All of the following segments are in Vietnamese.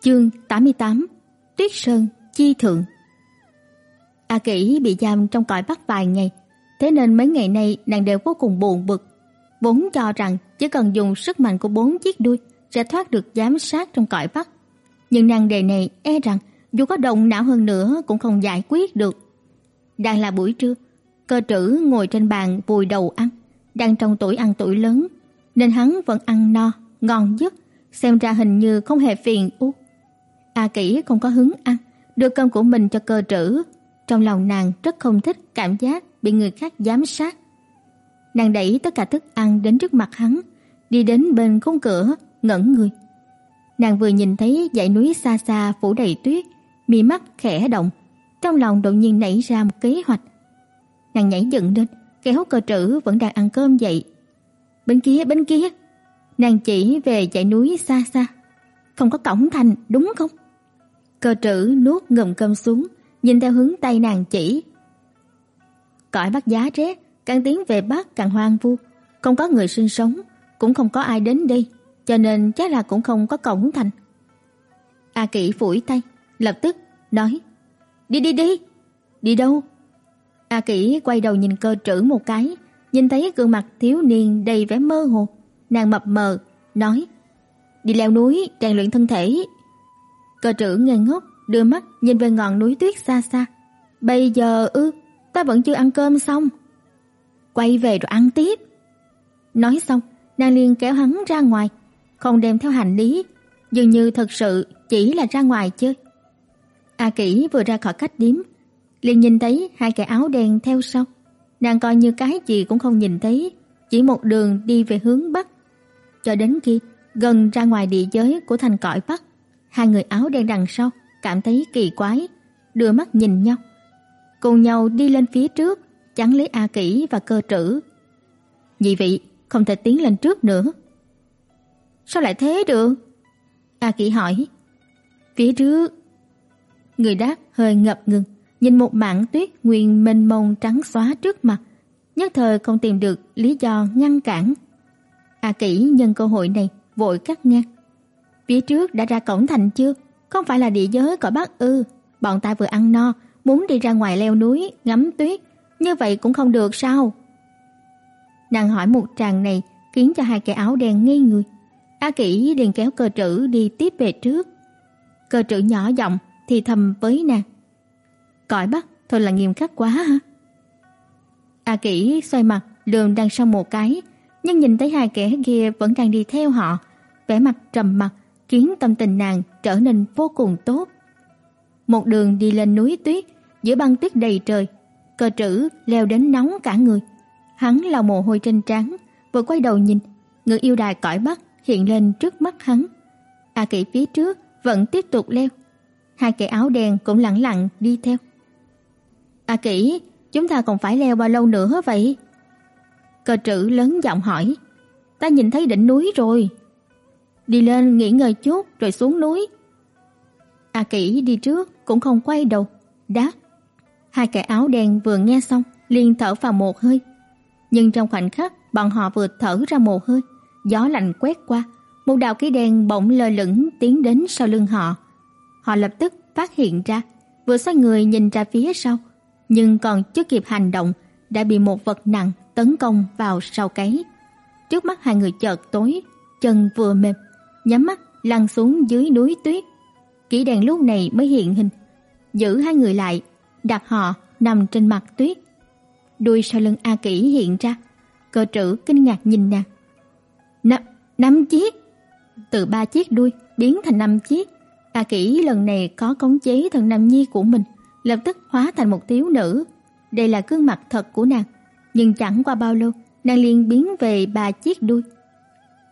Chương 88 Tuyết Sơn Chi Thượng A Kỷ bị giam trong cõi bắt vài ngày, thế nên mấy ngày nay nàng đều vô cùng buồn bực. Vốn cho rằng chỉ cần dùng sức mạnh của bốn chiếc đuôi sẽ thoát được giám sát trong cõi bắt Nhưng nàng đề này e rằng dù có động não hơn nữa cũng không giải quyết được. Đang là buổi trưa, cơ trữ ngồi trên bàn vùi đầu ăn, đang trong tuổi ăn tuổi lớn, nên hắn vẫn ăn no, ngon giấc, xem ra hình như không hề phiền uất. A Kỷ không có hứng ăn, đưa cơm của mình cho cơ trữ. Trong lòng nàng rất không thích cảm giác bị người khác giám sát. Nàng đẩy tất cả thức ăn đến trước mặt hắn, đi đến bên khung cửa, ngẩn người. Nàng vừa nhìn thấy dãy núi xa xa phủ đầy tuyết, mi mắt khẽ động, trong lòng đột nhiên nảy ra một kế hoạch. Nàng nhảy dựng lên, kéo cơ trữ vẫn đang ăn cơm dậy. Bên kia, bên kia. Nàng chỉ về dãy núi xa xa. Không có cổng thành, đúng không? Cơ trữ nuốt ngụm cơm xuống, nhìn theo hướng tay nàng chỉ. Cõi Bắc giá rét, càng tiến về Bắc càng hoang vu, không có người sinh sống, cũng không có ai đến đây, cho nên chắc là cũng không có cổng thành. A Kỷ phủi tay, lập tức nói: "Đi đi đi." "Đi đâu?" A Kỷ quay đầu nhìn cơ trữ một cái, nhìn thấy gương mặt thiếu niên đầy vẻ mơ hồ, nàng mập mờ nói: "Đi leo núi, rèn luyện thân thể." Cơ trữ ngây ngốc, đưa mắt nhìn về ngọn núi tuyết xa xa. "Bây giờ ư, ta vẫn chưa ăn cơm xong." "Quay về rồi ăn tiếp." Nói xong, nàng liền kéo hắn ra ngoài, không đem theo hành lý, dường như thật sự chỉ là ra ngoài chơi. A Kỷ vừa ra khỏi khách điếm, liền nhìn thấy hai cái áo đen theo sau. Nàng coi như cái gì cũng không nhìn thấy, chỉ một đường đi về hướng bắc. Cho đến khi gần ra ngoài địa giới của thành cõi Bắc, hai người áo đen đằng sau cảm thấy kỳ quái, đưa mắt nhìn nhau. Cùng nhau đi lên phía trước, chắn lấy A Kỷ và cơ trữ. Nhị vị, không thể tiến lên trước nữa. Sao lại thế được? A Kỷ hỏi. Phía trước. Người đáp hơi ngập ngừng, nhìn một mảng tuyết nguyên mênh mông trắng xóa trước mặt, nhất thời không tìm được lý do ngăn cản. A Kỷ nhân cơ hội này vội cắt ngang. Phía trước đã ra cổng thành chưa? Không phải là địa giới cõi Bắc ư? Bọn ta vừa ăn no, muốn đi ra ngoài leo núi, ngắm tuyết, như vậy cũng không được sao? Nàng hỏi một tràng này khiến cho hai kẻ áo đen ngây người. A Kỷ liền kéo cơ trữ đi tiếp về trước. Cơ trữ nhỏ giọng thì thầm với nàng. Cõi Bắc thôi là nghiêm khắc quá ha. A Kỷ xoay mặt lườm đằng sau một cái, nhưng nhìn thấy hai kẻ kia vẫn đang đi theo họ, vẻ mặt trầm mặc khiến tâm tình nàng trở nên vô cùng tốt. Một đường đi lên núi tuyết, giữa băng tuyết đầy trời, cơ trữ leo đến nóng cả người. Hắn lau mồ hôi trên trán, vừa quay đầu nhìn, người yêu đài cõi Bắc hiện lên trước mắt hắn. A Kỷ phía trước vẫn tiếp tục leo. Hai kẻ áo đen cũng lặng lặng đi theo. A Kỷ, chúng ta còn phải leo bao lâu nữa vậy? Cơ trữ lớn giọng hỏi. Ta nhìn thấy đỉnh núi rồi. Đi lên nghỉ ngơi chút rồi xuống núi. A Kỷ đi trước cũng không quay đầu, đáp. Hai kẻ áo đen vừa nghe xong liền thở vào một hơi. Nhưng trong khoảnh khắc bọn họ vừa thở ra một hơi, gió lạnh quét qua, một đạo khí đen bỗng lơ lửng tiến đến sau lưng họ. Họ lập tức phát hiện ra, vừa xoay người nhìn ra phía sau, nhưng còn chưa kịp hành động đã bị một vật nặng tấn công vào sau gáy. Trước mắt hai người chợt tối, chân vừa mềm, nhắm mắt lăn xuống dưới núi tuyết. Kỹ đèn lúc này mới hiện hình, giữ hai người lại, đặt họ nằm trên mặt tuyết. Đuôi sau lưng A Kỷ hiện ra, cơ trữ kinh ngạc nhìn nàng. Năm, năm chiếc. Từ ba chiếc đuôi biến thành năm chiếc. A Kỷ lần này có cống chế thần nam nhi của mình, lập tức hóa thành một thiếu nữ. Đây là gương mặt thật của nàng, nhưng chẳng qua bao lâu, nàng liền biến về ba chiếc đuôi.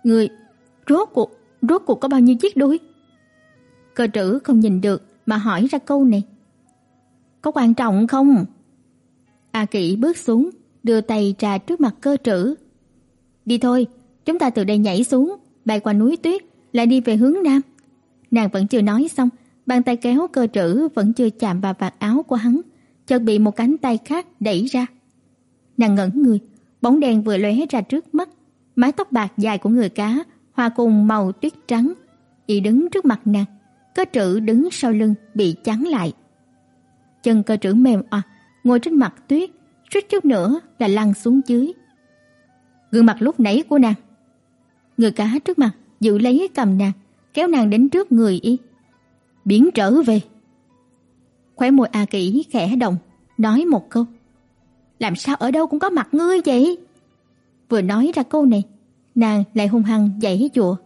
Người, rốt cuộc, rốt cuộc có bao nhiêu chiếc đuôi? Cơ trữ không nhìn được mà hỏi ra câu này. Có quan trọng không? A Kỷ bước xuống, đưa tay trà trước mặt cơ trữ. Đi thôi, chúng ta từ đây nhảy xuống, bay qua núi tuyết, lại đi về hướng nam. Nàng vẫn chưa nói xong, bàn tay kéo cơ trữ vẫn chưa chạm vào vạt áo của hắn, chợt bị một cánh tay khác đẩy ra. Nàng ngẩn người, bóng đèn vừa lóe ra trước mắt, mái tóc bạc dài của người cá hòa cùng màu tuyết trắng, y đứng trước mặt nàng, cơ trữ đứng sau lưng bị chắn lại. Chân cơ trữ mềm oặt, ngồi trên mặt tuyết, suýt chút nữa là lăn xuống dưới. Gương mặt lúc nãy của nàng. Người cá trước mặt giữ lấy cầm nàng, kéo nàng đến trước người y. Biến trở về. Khóe môi A Kỷ khẽ động, nói một câu. Làm sao ở đâu cũng có mặt ngươi vậy? Vừa nói ra câu này, nàng lại hung hăng giãy giụa.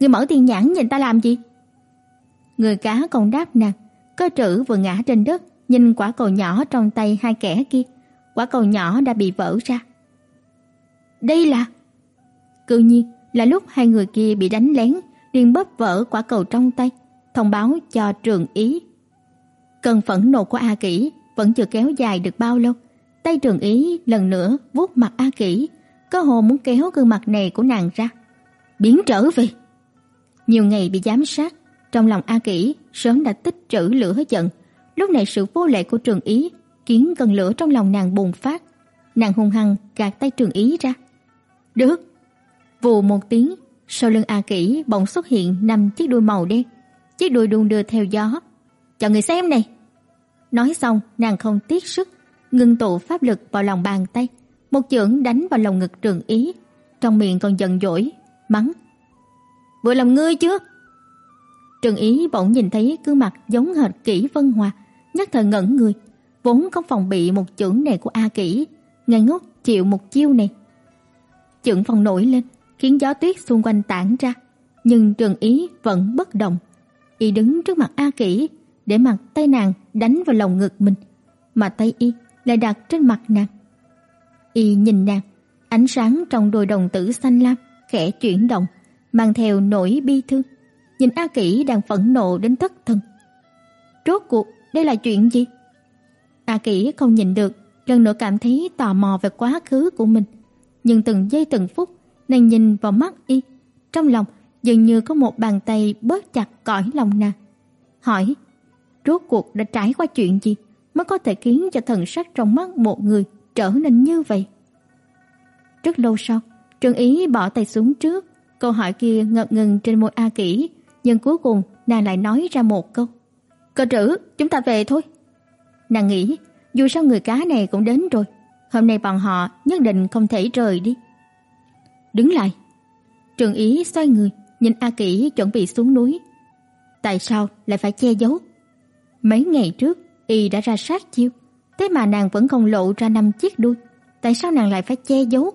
Ngươi mở tiền nhãn nhìn ta làm gì? Người cá còn đáp nàng, cơ trữ vừa ngã trên đất, nhìn quả cầu nhỏ trong tay hai kẻ kia, quả cầu nhỏ đã bị vỡ ra. Đây là Cư nhiên là lúc hai người kia bị đánh lén, liền bóp vỡ quả cầu trong tay, thông báo cho Trường Ý. Cơn phẫn nộ của A Kỷ vẫn chưa kéo dài được bao lâu, tay Trường Ý lần nữa vuốt mặt A Kỷ, cơ hồ muốn kéo gương mặt này của nàng ra, biến trở về. Nhiều ngày bị giám sát, trong lòng A Kỷ sớm đã tích trữ lửa giận, lúc này sự vô lệ của Trường Ý khiến cơn lửa trong lòng nàng bùng phát. Nàng hung hăng gạt tay Trường Ý ra. "Được." Vù một tiếng, sau lưng A Kỷ bỗng xuất hiện năm chiếc đuôi màu đen, chiếc đuôi đung đưa theo gió. "Cho người xem này." Nói xong, nàng không tiếc sức ngưng tụ pháp lực vào lòng bàn tay, một chưởng đánh vào lồng ngực Trường Ý, trong miệng còn giận dỗi, mắng: "Vừa làm ngươi chưa?" Trường Ý bỗng nhìn thấy gương mặt giống hệt Kỷ Vân Hoa, nhất thời ngẩn người, vốn không phòng bị một chưởng này của A Kỷ, ngây ngốc chịu một chiêu này. Chưởng phòng nổi lên, khiến gió tuyết xung quanh tản ra, nhưng Trường Ý vẫn bất động. Y đứng trước mặt A Kỷ, để mặt tay nàng đánh vào lồng ngực mình, mà tay y lại đặt trên mặt nàng. Y nhìn nàng, ánh sáng trong đôi đồng tử xanh lam khẽ chuyển động, mang theo nỗi bi thương. Nhìn A Kỷ đang phẫn nộ đến thất thần. Rốt cuộc đây là chuyện gì? A Kỷ không nhìn được, lần nữa cảm thấy tò mò về quá khứ của mình, nhưng từng giây từng phút nàng nhìn vào mắt y, trong lòng dường như có một bàn tay bóp chặt cõi lòng nàng. Hỏi, rốt cuộc đã trải qua chuyện gì mới có thể khiến cho thần sắc trong mắt một người trở nên như vậy? Rất lâu sau, Trương Ý bỏ tay xuống trước, câu hỏi kia ngập ngừng trên môi A Kỷ, nhưng cuối cùng nàng lại nói ra một câu. "Cơ trữ, chúng ta về thôi." Nàng nghĩ, dù sao người cá này cũng đến rồi, hôm nay bọn họ nhất định không thể rời đi. Đứng lại. Trường Ý xoay người, nhìn A Kỷ chuẩn bị xuống núi. Tại sao lại phải che giấu? Mấy ngày trước, y đã ra sát chiêu, thế mà nàng vẫn không lộ ra năm chiếc đuôi, tại sao nàng lại phải che giấu?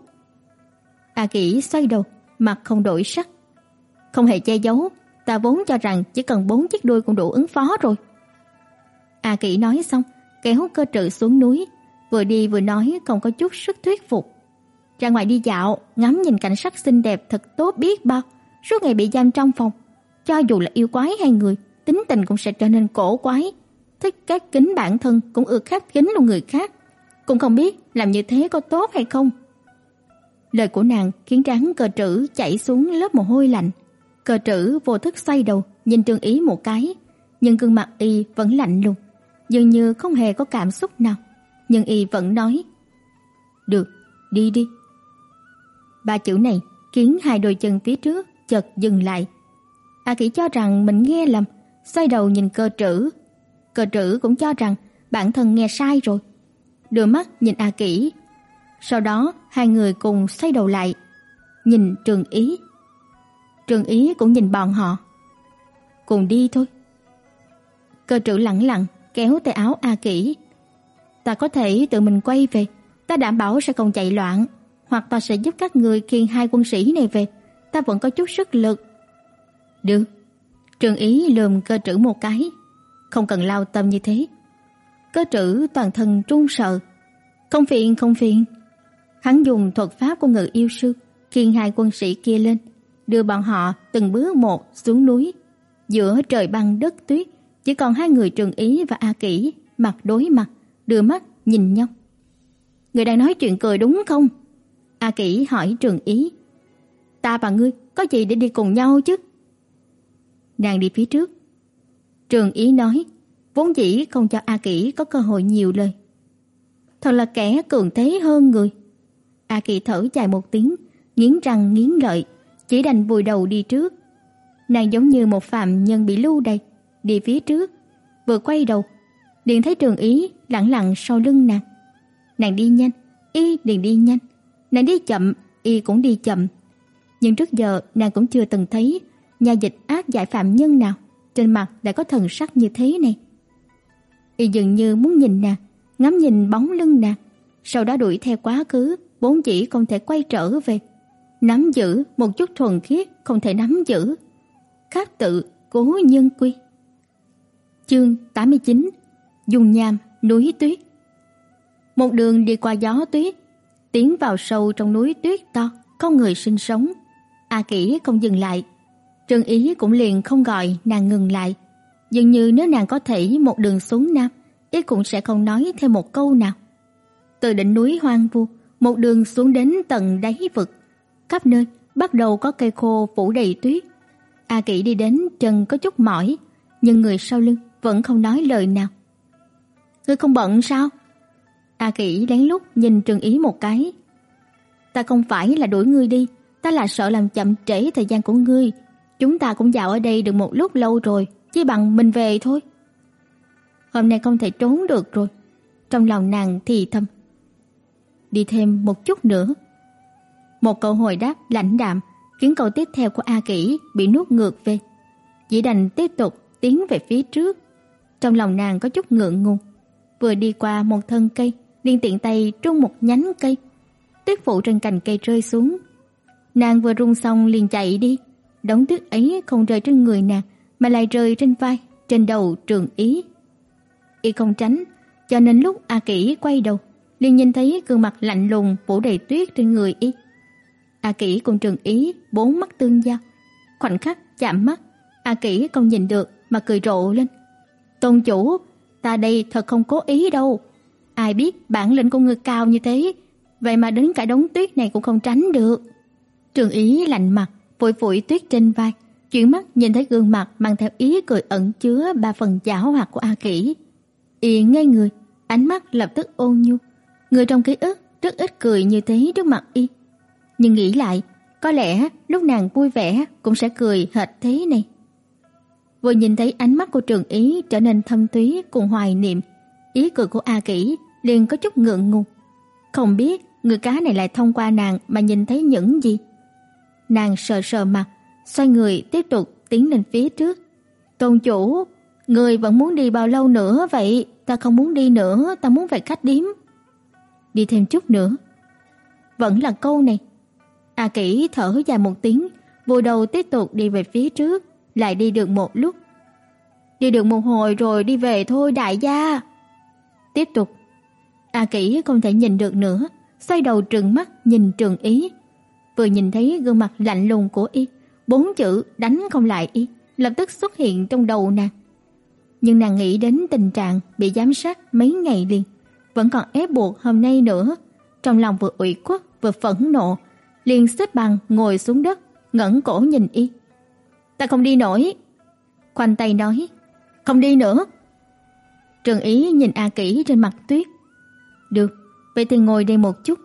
A Kỷ xoay đầu, mặt không đổi sắc. Không hề che giấu, ta vốn cho rằng chỉ cần bốn chiếc đuôi cũng đủ ứng phó rồi. A Kỷ nói xong, kéo cơ trự xuống núi, vừa đi vừa nói không có chút sức thuyết phục. Ra ngoài đi dạo, ngắm nhìn cảnh sắc xinh đẹp thật tốt biết bao, suốt ngày bị giam trong phòng, cho dù là yêu quái hay người, tính tình cũng sẽ trở nên cổ quái, thích các kính bản thân cũng ưa khắc kính của người khác, cũng không biết làm như thế có tốt hay không. Lời của nàng khiến trán cơ trữ chảy xuống lớp mồ hôi lạnh. cơ trữ vô thức xoay đầu, nhìn Trương Ý một cái, nhưng gương mặt y vẫn lạnh lùng, dường như không hề có cảm xúc nào, nhưng y vẫn nói: "Được, đi đi." Ba chữ này khiến hai đôi chân phía trước chợt dừng lại. A Kỷ cho rằng mình nghe lầm, xoay đầu nhìn Cơ Trữ. Cơ Trữ cũng cho rằng bản thân nghe sai rồi, đưa mắt nhìn A Kỷ. Sau đó hai người cùng xoay đầu lại, nhìn Trường Ý. Trường Ý cũng nhìn bọn họ. Cùng đi thôi. Cơ Trữ lặng lặng kéo tay áo A Kỷ. Ta có thể tự mình quay về, ta đảm bảo sẽ không chạy loạn hoặc ta sẽ giúp các người khiêng hai quân sĩ này về, ta vẫn có chút sức lực. Được. Trường Ý lườm cơ trữ một cái, không cần lao tâm như thế. Cơ trữ toàn thân run sợ. Không phiền, không phiền. Hắn dùng thuật pháp của ngự yêu sư khiêng hai quân sĩ kia lên, đưa bọn họ từng bước một xuống núi. Giữa trời băng đất tuyết, chỉ còn hai người Trường Ý và A Kỷ mặt đối mặt, đưa mắt nhìn nhau. Người đang nói chuyện cười đúng không? A Kỷ hỏi Trường Ý. Ta và ngươi có gì để đi cùng nhau chứ? Nàng đi phía trước. Trường Ý nói, vốn dĩ không cho A Kỷ có cơ hội nhiều lời. Thật là kẻ cường thế hơn người. A Kỷ thở dài một tiếng, nghiến răng nghiến lợi, chỉ đành vùi đầu đi trước. Nàng giống như một phạm nhân bị lưu đày, đi phía trước, vừa quay đầu, liền thấy Trường Ý lặng lặng sau lưng nàng. Nàng đi nhanh, y liền đi nhanh, nàng đi chậm, y cũng đi chậm. Nhưng trước giờ nàng cũng chưa từng thấy nhà dịch ác giải phạm nhân nào trên mặt lại có thần sắc như thế này. Y dường như muốn nhìn nàng, ngắm nhìn bóng lưng nàng, sau đó đuổi theo quá khứ, vốn chỉ không thể quay trở về. Nắm giữ một chút thuần khiết không thể nắm giữ. Khác tự cố nhân quy. Chương 89 Dùng nham núi tuyết Một đường đi qua gió tuyết, tiến vào sâu trong núi tuyết to, không người sinh sống. A Kỷ không dừng lại. Trương Ý cũng liền không gọi nàng ngừng lại. Dường như nếu nàng có thể một đường xuống nam, ý cũng sẽ không nói thêm một câu nào. Từ đỉnh núi hoang vu, một đường xuống đến tận đáy vực, khắp nơi bắt đầu có cây khô phủ đầy tuyết. A Kỷ đi đến chân có chút mỏi, nhưng người sau lưng vẫn không nói lời nào. "Ngươi không bận sao?" A Kỷ lén lút nhìn Trừng Ý một cái. "Ta không phải là đuổi ngươi đi, ta là sợ làm chậm trễ thời gian của ngươi. Chúng ta cũng dạo ở đây được một lúc lâu rồi, chỉ bằng mình về thôi." Hôm nay không thể trốn được rồi. Trong lòng nàng thì thầm. Đi thêm một chút nữa. Một câu hồi đáp lãnh đạm khiến câu tiếp theo của A Kỷ bị nuốt ngược về. Chỉ đành tiếp tục tiến về phía trước. Trong lòng nàng có chút ngượng ngùng. Vừa đi qua một thân cây, liền tiện tay trung một nhánh cây. Tuyết phụ trên cành cây rơi xuống. Nàng vừa rung xong liền chạy đi. Đống tuyết ấy không rơi trên người nàng mà lại rơi trên vai, trên đầu Trường Ý. Y không tránh, cho nên lúc A Kỷ quay đầu, liền nhìn thấy gương mặt lạnh lùng phủ đầy tuyết trên người y. A Kỷ cùng Trường Ý bốn mắt tương giao, khoảnh khắc chạm mắt, A Kỷ không nhìn được mà cười rộ lên. "Tôn chủ, ta đây thật không cố ý đâu. Ai biết bản lĩnh của ngươi cao như thế, vậy mà đến cả đống tuyết này cũng không tránh được." Trường Ý lạnh mặt, vội vội tuyết trên vai, chuyển mắt nhìn thấy gương mặt mang theo ý cười ẩn chứa ba phần giảo hoạt của A Kỷ. Y ngây người, ánh mắt lập tức ôn nhu. Người trong ký ức rất ít cười như thế trước mặt y. Nhưng nghĩ lại, có lẽ lúc nàng vui vẻ cũng sẽ cười hệt thế này. Vừa nhìn thấy ánh mắt của Trường Ý trở nên thâm thúy cùng hoài niệm, ý cười của A Kỷ liền có chút ngượng ngùng. Không biết người cá này lại thông qua nàng mà nhìn thấy những gì. Nàng sờ sờ mặt, xoay người tiếp tục tiến lên phía trước. "Tôn chủ, người vẫn muốn đi bao lâu nữa vậy? Ta không muốn đi nữa, ta muốn về khách điếm." Đi thêm chút nữa. Vẫn là câu này. A Kỷ thở dài một tiếng, vùi đầu tiếp tục đi về phía trước, lại đi được một lúc. Đi được một hồi rồi đi về thôi đại gia. Tiếp tục. A Kỷ không thể nhìn được nữa, xoay đầu trừng mắt nhìn Trường Ý. Vừa nhìn thấy gương mặt lạnh lùng của y, bốn chữ đánh không lại y, lập tức xuất hiện trong đầu nàng. Nhưng nàng nghĩ đến tình trạng bị giám sát mấy ngày liền, vẫn còn ép buộc hôm nay nữa, trong lòng vừa ủy khuất vừa phẫn nộ, liền xếp bằng ngồi xuống đất, ngẩng cổ nhìn y. "Ta không đi nổi." Khoanh tay nói, "Không đi nữa." Trần Ý nhìn A Kỷ trên mặt tuyết. "Được, vậy thì ngồi đây một chút."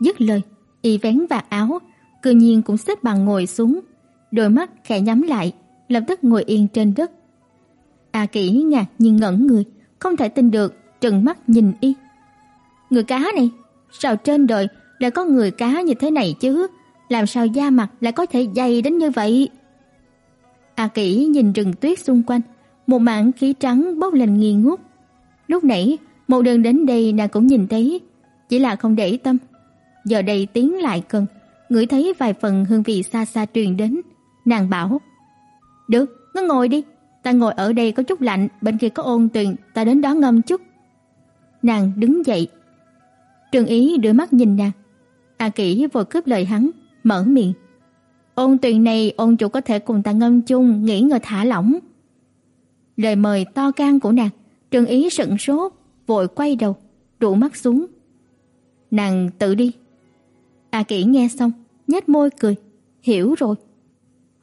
Dứt lời, y vén vạt áo, cư nhiên cũng xếp bằng ngồi xuống, đôi mắt khẽ nhắm lại, lập tức ngồi yên trên đất. A Kỷ ngạc nhiên ngẩn người, không thể tin được, trừng mắt nhìn y. Người cá này, sao trên đời lại có người cá như thế này chứ? Làm sao da mặt lại có thể dày đến như vậy? A Kỷ nhìn rừng tuyết xung quanh, một mảng khí trắng bốc lên nghi ngút. Lúc nãy, một đường đến đây nàng cũng nhìn thấy, chỉ là không để tâm. Giờ đây tiến lại gần, ngửi thấy vài phần hương vị xa xa truyền đến, nàng bảo: "Được, ngươi ngồi đi, ta ngồi ở đây có chút lạnh, bên kia có ôn tuyền, ta đến đó ngâm chút." Nàng đứng dậy. Trương Ý đưa mắt nhìn nàng. A Kỷ vội cướp lời hắn, mở miệng. Ôn tuyền này ôn chủ có thể cùng ta ngâm chung, nghỉ ngơi thả lỏng. Lời mời to gan của nàng, Trương Ý sững sốt, vội quay đầu, trụ mắt xuống. Nàng tự đi. A Kỷ nghe xong, nhếch môi cười, hiểu rồi.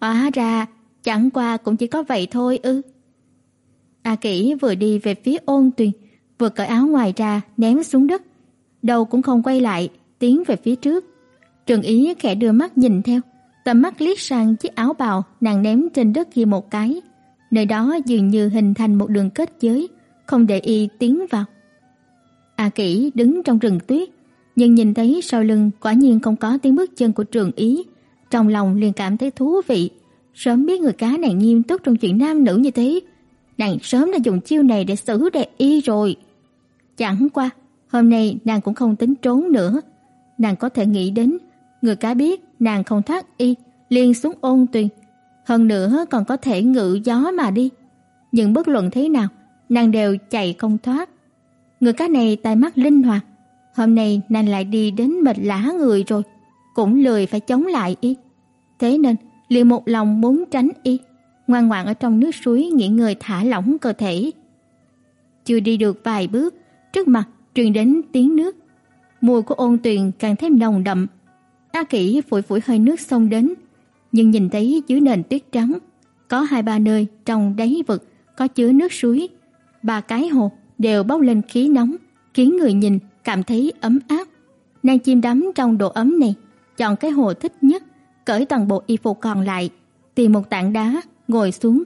Hóa ra chẳng qua cũng chỉ có vậy thôi ư? A Kỷ vừa đi về phía Ôn Tuyền, vừa cởi áo ngoài ra ném xuống đất, đầu cũng không quay lại, tiến về phía trước. Trường Ý khẽ đưa mắt nhìn theo, tầm mắt liếc sang chiếc áo bào nàng ném trên đất kia một cái, nơi đó dường như hình thành một đường kết giới, không để y tiến vào. A Kỷ đứng trong rừng tuyết, nhưng nhìn thấy sau lưng quả nhiên không có tiếng bước chân của Trường Ý, trong lòng liền cảm thấy thú vị, sớm biết người cá này nghiêm túc trong chuyện nam nữ như thế, nàng sớm đã dùng chiêu này để xử đẹp y rồi. Chẳng qua, hôm nay nàng cũng không tính trốn nữa, nàng có thể nghĩ đến người cá biết nàng không thoát y, liền xuống ôn tuyền, hơn nữa còn có thể ngự gió mà đi. Nhưng bất luận thế nào, nàng đều chạy không thoát. Người cá này tai mắt linh hoạt, hôm nay nàng lại đi đến mệt lã người rồi, cũng lười phải chống lại y. Thế nên, liền một lòng muốn tránh y, ngoan ngoãn ở trong nước suối nghỉ ngơi thả lỏng cơ thể. Chưa đi được vài bước, trước mặt truyền đến tiếng nước. Mùi của ôn tuyền càng thêm nồng đậm. A Kỷ phủi phủi hơi nước xông đến, nhưng nhìn thấy dưới nền tuyết trắng, có hai ba nơi trong đáy vực có chứa nước suối, ba cái hồ đều bốc lên khí nóng, khiến người nhìn cảm thấy ấm áp. Nàng chìm đắm trong độ ấm này, chọn cái hồ thích nhất, cởi toàn bộ y phục còn lại, tìm một tảng đá, ngồi xuống.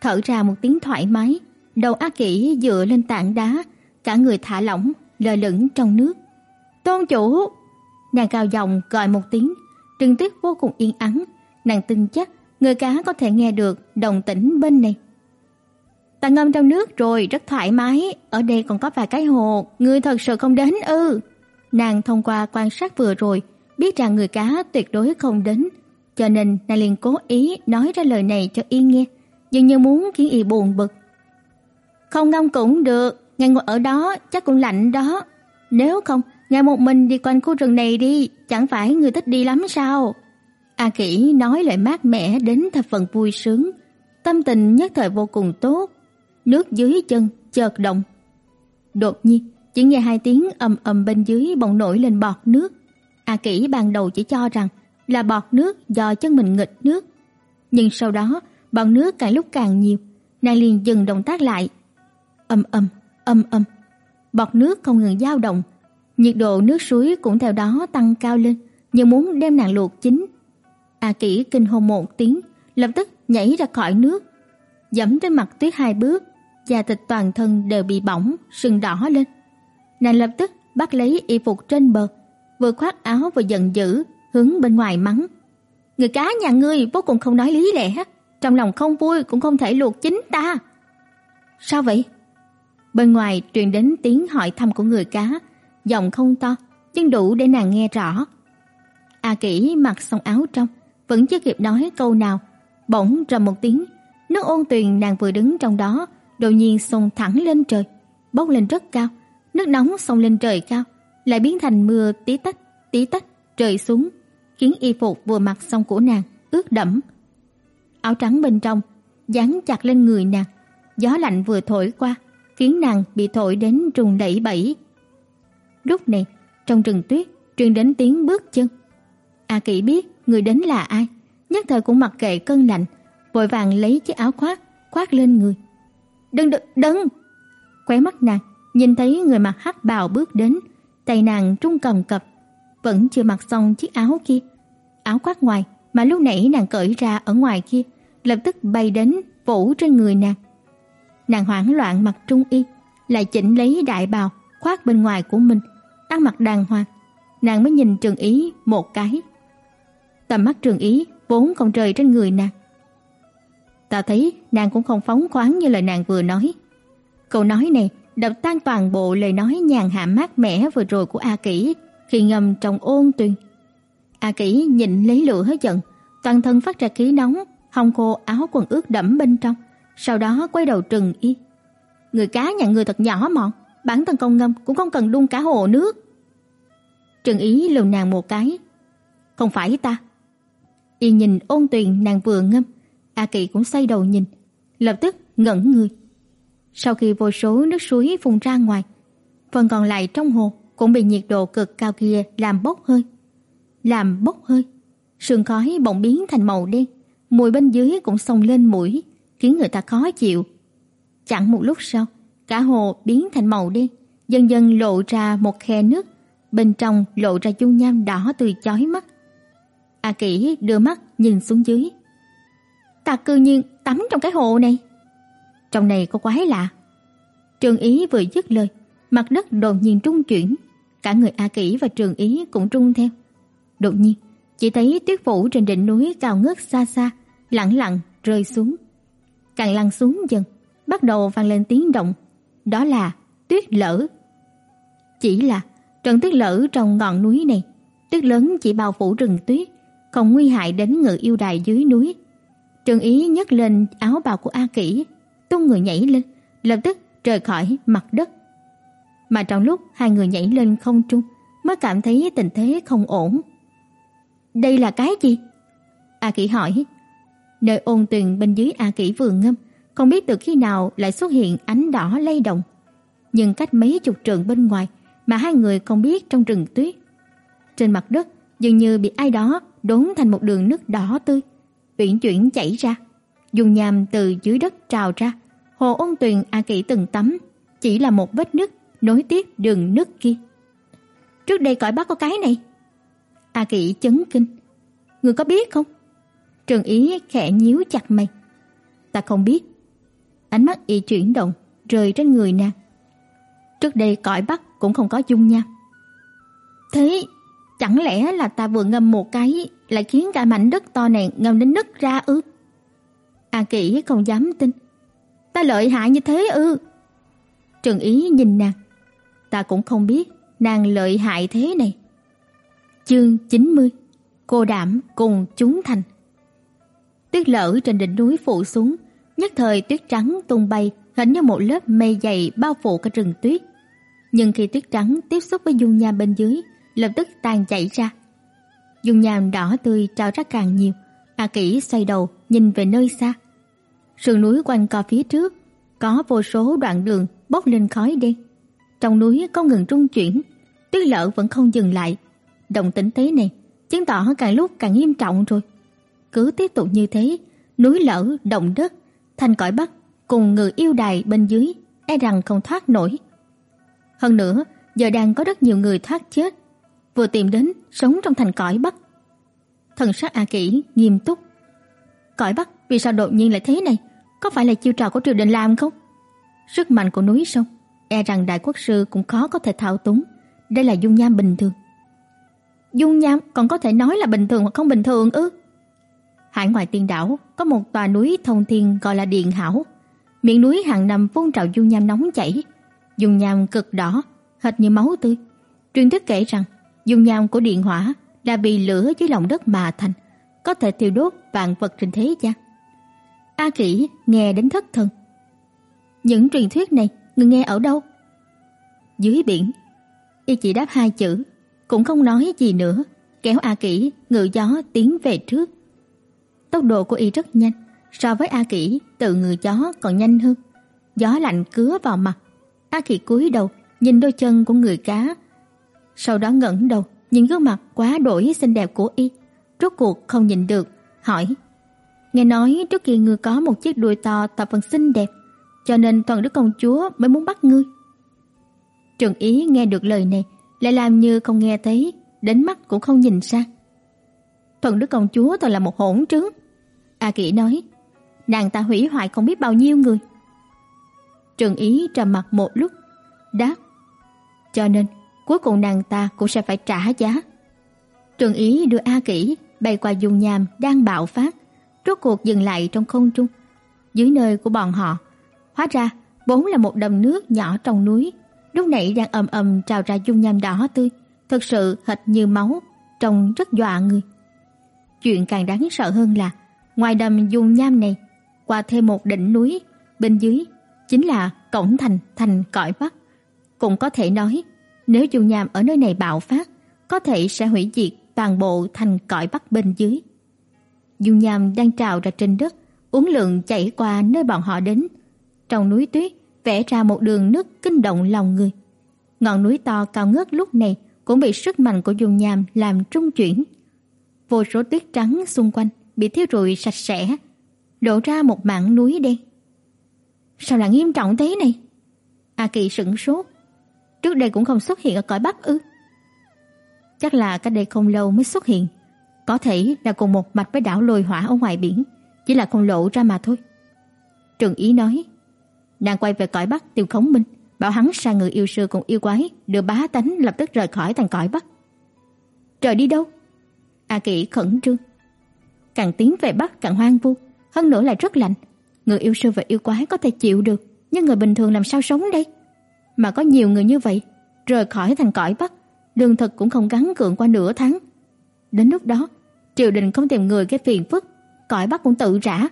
Thở ra một tiếng thoải mái, đầu A Kỷ dựa lên tảng đá, cả người thả lỏng, lơ lửng trong nước. "Tôn chủ!" Nàng cao giọng gọi một tiếng, Trừng Tuyết vô cùng yên ắng, nàng tin chắc người cá có thể nghe được đồng tĩnh bên này. Ta ngâm trong nước rồi, rất thoải mái, ở đây còn có vài cái hồ, ngươi thật sự không đến ư? Nàng thông qua quan sát vừa rồi, biết rằng người cá tuyệt đối không đến, cho nên nàng liền cố ý nói ra lời này cho y nghe, dường như muốn khiến y buồn bực. Không ngâm cũng được, ngài ngồi ở đó chắc cũng lạnh đó. Nếu không, ngài một mình đi quanh khu rừng này đi, chẳng phải người thích đi lắm sao? A Kỷ nói lại mát mẻ đến thập phần vui sướng, tâm tình nhất thời vô cùng tốt. Nước dưới chân chợt động. Đột nhiên, chỉ nghe hai tiếng ầm ầm bên dưới bỗng nổi lên bọt nước. A Kỷ ban đầu chỉ cho rằng là bọt nước do chân mình nghịch nước, nhưng sau đó, bọt nước càng lúc càng nhiều, nàng liền dừng động tác lại. Ầm ầm, ầm ầm. Bọt nước không ngừng dao động, nhiệt độ nước suối cũng theo đó tăng cao lên, như muốn đem nàng luộc chín. A Kỷ kinh hồn một tiếng, lập tức nhảy ra khỏi nước, dẫm trên mặt tuyết hai bước, da thịt toàn thân đều bị bỏng, sưng đỏ lên. Nàng lập tức bắt lấy y phục trên bờ, vừa khoác áo vừa giận dữ, hướng bên ngoài mắng. Người cá nhà ngươi vô cùng không nói lý lẽ, trong lòng không vui cũng không thể luộc chính ta. Sao vậy? Bên ngoài truyền đến tiếng hỏi thăm của người cá, giọng không to, nhưng đủ để nàng nghe rõ. A Kỷ mặc xong áo trong, vẫn chưa kịp nói câu nào, bỗng rầm một tiếng, nước ôn tuyền nàng vừa đứng trong đó, đột nhiên xông thẳng lên trời, bốc lên rất cao, nước nóng xông lên trời cao, lại biến thành mưa tí tách, tí tách rơi xuống, khiến y phục vừa mặc xong của nàng ướt đẫm. Áo trắng bên trong dán chặt lên người nàng, gió lạnh vừa thổi qua, khiến nàng bị thổi đến rùng đẩy bẩy. Lúc này, trong rừng tuyết truyền đến tiếng bước chân. A Kỷ biết người đến là ai, nhất thời cũng mặc kệ cơn lạnh, vội vàng lấy chiếc áo khoác khoác lên người. "Đừng đừng, đừng!" Khóe mắt nàng nhìn thấy người mặc hắc bào bước đến, tay nàng trung cầm cập, vẫn chưa mặc xong chiếc áo kia. Áo khoác ngoài mà lúc nãy nàng cởi ra ở ngoài kia, lập tức bay đến phủ trên người nàng. Nàng hoảng loạn mặc trung y, lại chỉnh lấy đại bào khoác bên ngoài của mình, ăn mặc đàng hoàng. Nàng mới nhìn Trường Ý một cái. Tầm mắt Trường Ý vốn không rời trên người nàng. Ta thấy nàng cũng không phóng khoáng như lời nàng vừa nói. Câu nói này đập tan toàn bộ lời nói nhàn hạ mát mẻ vừa rồi của A Kỷ khi ngâm trong ôn tuyền. A Kỷ nhịn lấy lửa hết giận, toàn thân phát ra khí nóng, hong khô áo quần ướt đẫm bên trong, sau đó quay đầu trừng y. Người cá nhà người thật nhỏ mọn, bản thân công ngâm cũng không cần đun cả hồ nước. Trừng ý lườm nàng một cái. Không phải ta. Y nhìn ôn tuyền nàng vừa ngâm, A Kỳ cũng xoay đầu nhìn, lập tức ngẩn người. Sau khi vô số nước suối phun ra ngoài, phần còn lại trong hồ cũng bị nhiệt độ cực cao kia làm bốc hơi. Làm bốc hơi, sương khói bỗng biến thành màu đen, mùi bên dưới cũng xông lên mũi, khiến người ta khó chịu. Chẳng một lúc sau, cả hồ biến thành màu đen, dần dần lộ ra một khe nước, bên trong lộ ra dung nham đỏ tươi chói mắt. A Kỷ đưa mắt nhìn xuống dưới ta cư nhiên tắm trong cái hồ này. Trong này có quái lạ. Trường Ý vừa dứt lời, mặt đất đột nhiên trung chuyển, cả người A Kỷ và Trường Ý cũng trung theo. Đột nhiên, chỉ thấy tuyết phủ trên đỉnh núi cao ngất xa xa, lặng lặng rơi xuống. Càng lăn xuống dần, bắt đầu vang lên tiếng động, đó là tuyết lở. Chỉ là trận tuyết lở trong ngọn núi này, tuyết lớn chỉ bao phủ rừng tuyết, không nguy hại đến ngự yêu đài dưới núi. Trường Ý nhấc lên áo bào của A Kỷ, tung người nhảy lên, lập tức rời khỏi mặt đất. Mà trong lúc hai người nhảy lên không trung, mới cảm thấy tình thế không ổn. Đây là cái gì? A Kỷ hỏi. Nơi ôn tuyền bên dưới A Kỷ vừa ngâm, không biết từ khi nào lại xuất hiện ánh đỏ lay động. Nhưng cách mấy chục trượng bên ngoài mà hai người không biết trong rừng tuyết. Trên mặt đất dường như bị ai đó đốn thành một đường nước đỏ tươi, uyển chuyển chảy ra. dung nham từ dưới đất trào ra. Hồ ôn tuyền A kỹ từng tắm, chỉ là một vết nứt nối tiếp đường nước kia. Trước đây cõi Bắc có cái này. A Kỷ chấn kinh. Người có biết không? Trường Ý khẽ nhíu chặt mày. Ta không biết. Ánh mắt y chuyển động, rơi trên người nàng. Trước đây cõi Bắc cũng không có dung nham. Thế chẳng lẽ là ta vừa ngâm một cái lại khiến cả mảnh đất to này ngầm đến nứt ra ư? A Kỷ không dám tin. Ta lợi hại như thế ư? Trần Ý nhìn nàng. Ta cũng không biết nàng lợi hại thế này. Chương 90 Cô đảm cùng chúng thành Tuyết lở trên đỉnh núi phủ xuống, nhất thời tuyết trắng tung bay, hình như một lớp mây dày bao phủ cả rừng tuyết. Nhưng khi tuyết trắng tiếp xúc với dung nham bên dưới, lập tức tan chảy ra. Dung nham đỏ tươi trào ra càng nhiều, A Kỷ xoay đầu nhìn về nơi xa. Sườn núi quanh co phía trước, có vô số đoạn đường bốc lên khói đen. Trong núi có ngừng trung chuyển, tuyết lở vẫn không dừng lại. Động tĩnh thế này chứng tỏ càng lúc càng nghiêm trọng rồi. Cứ tiếp tục như thế, núi lở, động đất, thành cõi Bắc cùng người yêu đài bên dưới e rằng không thoát nổi. Hơn nữa, giờ đang có rất nhiều người thoát chết, vừa tìm đến sống trong thành cõi Bắc. Thần sắc A Kỷ nghiêm túc. Cõi Bắc vì sao đột nhiên lại thế này? Có phải là chiêu trò của triều đình làm không? Sức mạnh của núi sông, e rằng đại quốc sư cũng khó có thể thao túng. Đây là dung nham bình thường. Dung nham còn có thể nói là bình thường hoặc không bình thường ư? Hải ngoại tiên đảo có một tòa núi thông thiên gọi là Điện Hảo. Miệng núi hàng năm phun trào dung nham nóng chảy, dung nham cực đỏ, hệt như máu tươi. Truyền thuyết kể rằng dung nham của điện hỏa là vì lửa dưới lòng đất mà thành, có thể thiêu đốt vạn vật trên thế gian. A Kỷ nghe đến thất thần. Những truyền thuyết này người nghe ở đâu? Dưới biển. Y chỉ đáp hai chữ, cũng không nói gì nữa, kéo A Kỷ ngự gió tiến về trước. Tốc độ của y rất nhanh, so với A Kỷ, tự ngự gió còn nhanh hơn. Gió lạnh cứa vào mặt. A Kỷ cúi đầu, nhìn đôi chân của người cá. Sau đó ngẩng đầu, nhìn gương mặt quá đổi xinh đẹp của y, rốt cuộc không nhìn được, hỏi: "Nghe nói trước kia ngươi có một chiếc đuôi to tập phần xinh đẹp, cho nên toàn đức công chúa mới muốn bắt ngươi." Trường Ý nghe được lời này, lại làm như không nghe thấy, đến mắt cũng không nhìn sang. Thuận đức công chúa thật là một hỗn trứng. A Kỷ nói, nàng ta hủy hoại không biết bao nhiêu người. Trừng Ý trầm mặt một lúc, đáp, cho nên cuối cùng nàng ta cũng sẽ phải trả giá. Trường Ý đưa A Kỷ bay qua dung nham đang bạo phát, rốt cuộc dừng lại trong không trung, dưới nơi của bọn họ. Hóa ra, vốn là một đầm nước nhỏ trong núi, lúc nãy đang ầm ầm trào ra dung nham đỏ tươi, thật sự hệt như máu, trông rất dọa người. Chuyện càng đáng sợ hơn là ngoài đầm dung nham này, qua thêm một đỉnh núi bên dưới chính là cổng thành thành cõi Bắc. Cũng có thể nói, nếu dung nham ở nơi này bạo phát, có thể sẽ hủy diệt toàn bộ thành cõi Bắc bên dưới. Dung nham đang trào ra trên đất, uốn lượn chảy qua nơi bọn họ đến. Trong núi tuyết vẽ ra một đường nước kinh động lòng người. Ngọn núi to cao ngất lúc này cũng bị sức mạnh của dung nham làm trung chuyển. Vô số tuyết trắng xung quanh bị thiêu rụi sạch sẽ, lộ ra một mảng núi đen. Sao lại nghiêm trọng thế này? A Kỳ sững sốt. Trước đây cũng không xuất hiện ở cõi Bắc ư? Chắc là cách đây không lâu mới xuất hiện, có thể là cùng một mạch với đảo lôi hỏa ở ngoài biển, chỉ là không lộ ra mà thôi. Trừng Ý nói, nàng quay về cõi Bắc tìm Khống Minh, bảo hắn sai người yêu sư cùng yêu quái đưa bá tánh lập tức rời khỏi thành cõi Bắc. Trời đi đâu? A Kỷ khẩn trương. Càng tiến về Bắc càng hoang vu, hơn nữa lại rất lạnh. Người yêu sư và yêu quái có thể chịu được, nhưng người bình thường làm sao sống đây? Mà có nhiều người như vậy, rời khỏi thành cõi Bắc, lương thực cũng không gắn gượng qua nửa tháng. Đến lúc đó, triều đình không tìm người cái phiền phức, cõi Bắc cũng tự rã.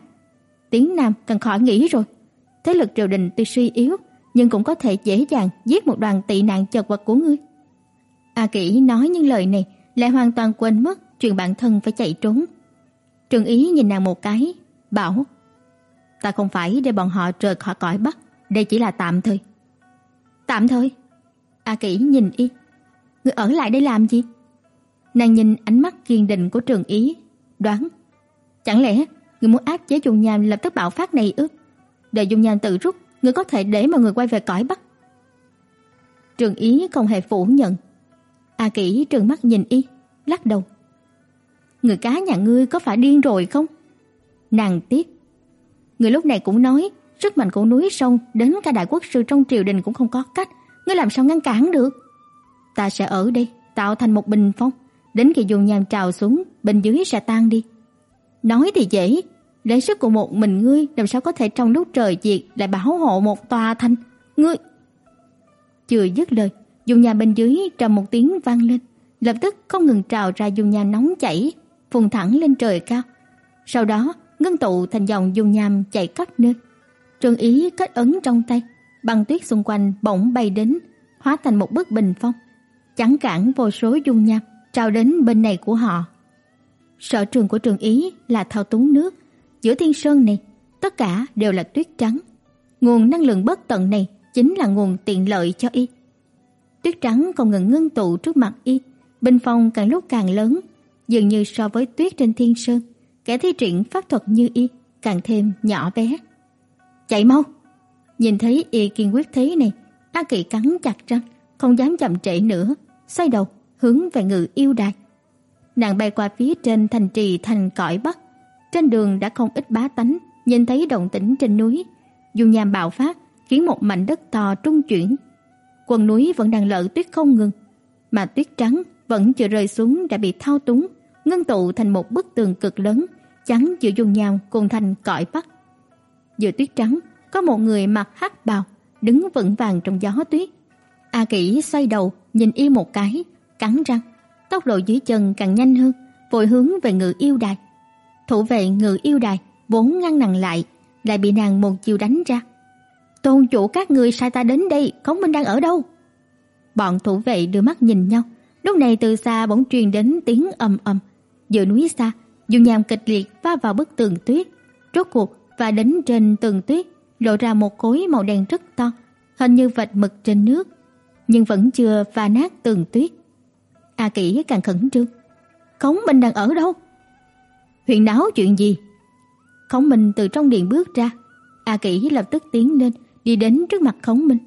Tiếng Nam cần khỏi nghĩ rồi. Thế lực triều đình tuy suy yếu, nhưng cũng có thể dễ dàng giết một đoàn tị nạn chật vật của ngươi. A Kỷ nói những lời này, lại hoàn toàn quên mất chuyện bản thân phải chạy trốn. trường Ý nhìn nàng một cái, bảo: "Ta không phải để bọn họ rời khỏi cõi Bắc, đây chỉ là tạm thời." "Tạm thời?" A Kỷ nhìn y. "Ngươi ở lại đây làm gì?" Nàng nhìn ánh mắt kiên định của Trường Ý, đoán: "Chẳng lẽ ngươi muốn áp chế Dung Nham lập tức bạo phát này ư?" Đợi Dung Nham tự rút, ngươi có thể để mà người quay về cõi Bắc. Trường Ý không hề phủ nhận. A Kỷ trừng mắt nhìn y, lắc đầu. Người cá nhà ngươi có phải điên rồi không? Nàng tiếc. Người lúc này cũng nói, sức mạnh của núi sông đến cả đại quốc sư trong triều đình cũng không có cách, ngươi làm sao ngăn cản được? Ta sẽ ở đây, tạo thành một bình phong, đến khi dùng nham trào xuống, bên dưới sẽ tan đi. Nói thì dễ, lấy sức của một mình ngươi làm sao có thể trong lúc trời diệt lại bảo hộ một tòa thành? Ngươi Chưa dứt lời, dùng nhà bên dưới trầm một tiếng vang lên, lập tức không ngừng trào ra dùng nham nóng chảy, phun thẳng lên trời cao. Sau đó, ngưng tụ thành dòng dung nham chảy khắp nơi. Trương Ý kết ấn trong tay, băng tuyết xung quanh bỗng bay đến, hóa thành một bức bình phong, chắn cản vô số dung nham trào đến bên này của họ. Sở trường của Trường Ý là thao túng nước, giữa thiên sơn này tất cả đều là tuyết trắng. Nguồn năng lượng bất tận này chính là nguồn tiện lợi cho y. Tuyết trắng không ngừng ngưng tụ trước mặt y, bình phong càng lúc càng lớn, dường như so với tuyết trên thiên sơn, kẻ thi triển pháp thuật như y càng thêm nhỏ bé. Chạy mau! Nhìn thấy y kiên quyết thế này, A Kỳ cắn chặt răng, không dám chậm trễ nữa, xoay đầu hướng về Ngự Yêu Đài. Nàng bay qua phía trên thành trì thành cõi Bắc, trên đường đã không ít bá tánh nhìn thấy động tĩnh trên núi, dung nham bạo phát khiến một mảnh đất to trung chuyển. Quần núi vẫn đang lở tuyết không ngừng, mà tuyết trắng vẫn chưa rơi xuống đã bị thao túng, ngưng tụ thành một bức tường cực lớn, chắn giữa dung nham cùng thành cõi Bắc. Giữa tuyết trắng có một người mặc hắc bào, đứng vững vàng trong gió tuyết. A Kỷ xoay đầu, nhìn y một cái, cắn răng, tốc độ dưới chân càng nhanh hơn, vội hướng về Ngự Yêu Đài. Thủ vệ Ngự Yêu Đài vốn ngăn nàng lại, lại bị nàng một chiều đánh ra. "Tôn chủ các ngươi sai ta đến đây, Khổng Minh đang ở đâu?" Bọn thủ vệ đưa mắt nhìn nhau, lúc này từ xa bỗng truyền đến tiếng ầm ầm. Giữa núi xa, dung nham kịch liệt va vào bức tường tuyết, rốt cuộc và đánh trên tường tuyết lộ ra một khối màu đen rất to, hình như vệt mực trên nước, nhưng vẫn chưa va nát tường tuyết. A Kỷ càng khẩn trương. Khổng Minh đang ở đâu? Huyền náo chuyện gì? Khổng Minh từ trong điện bước ra. A Kỷ lập tức tiến lên, đi đến trước mặt Khổng Minh.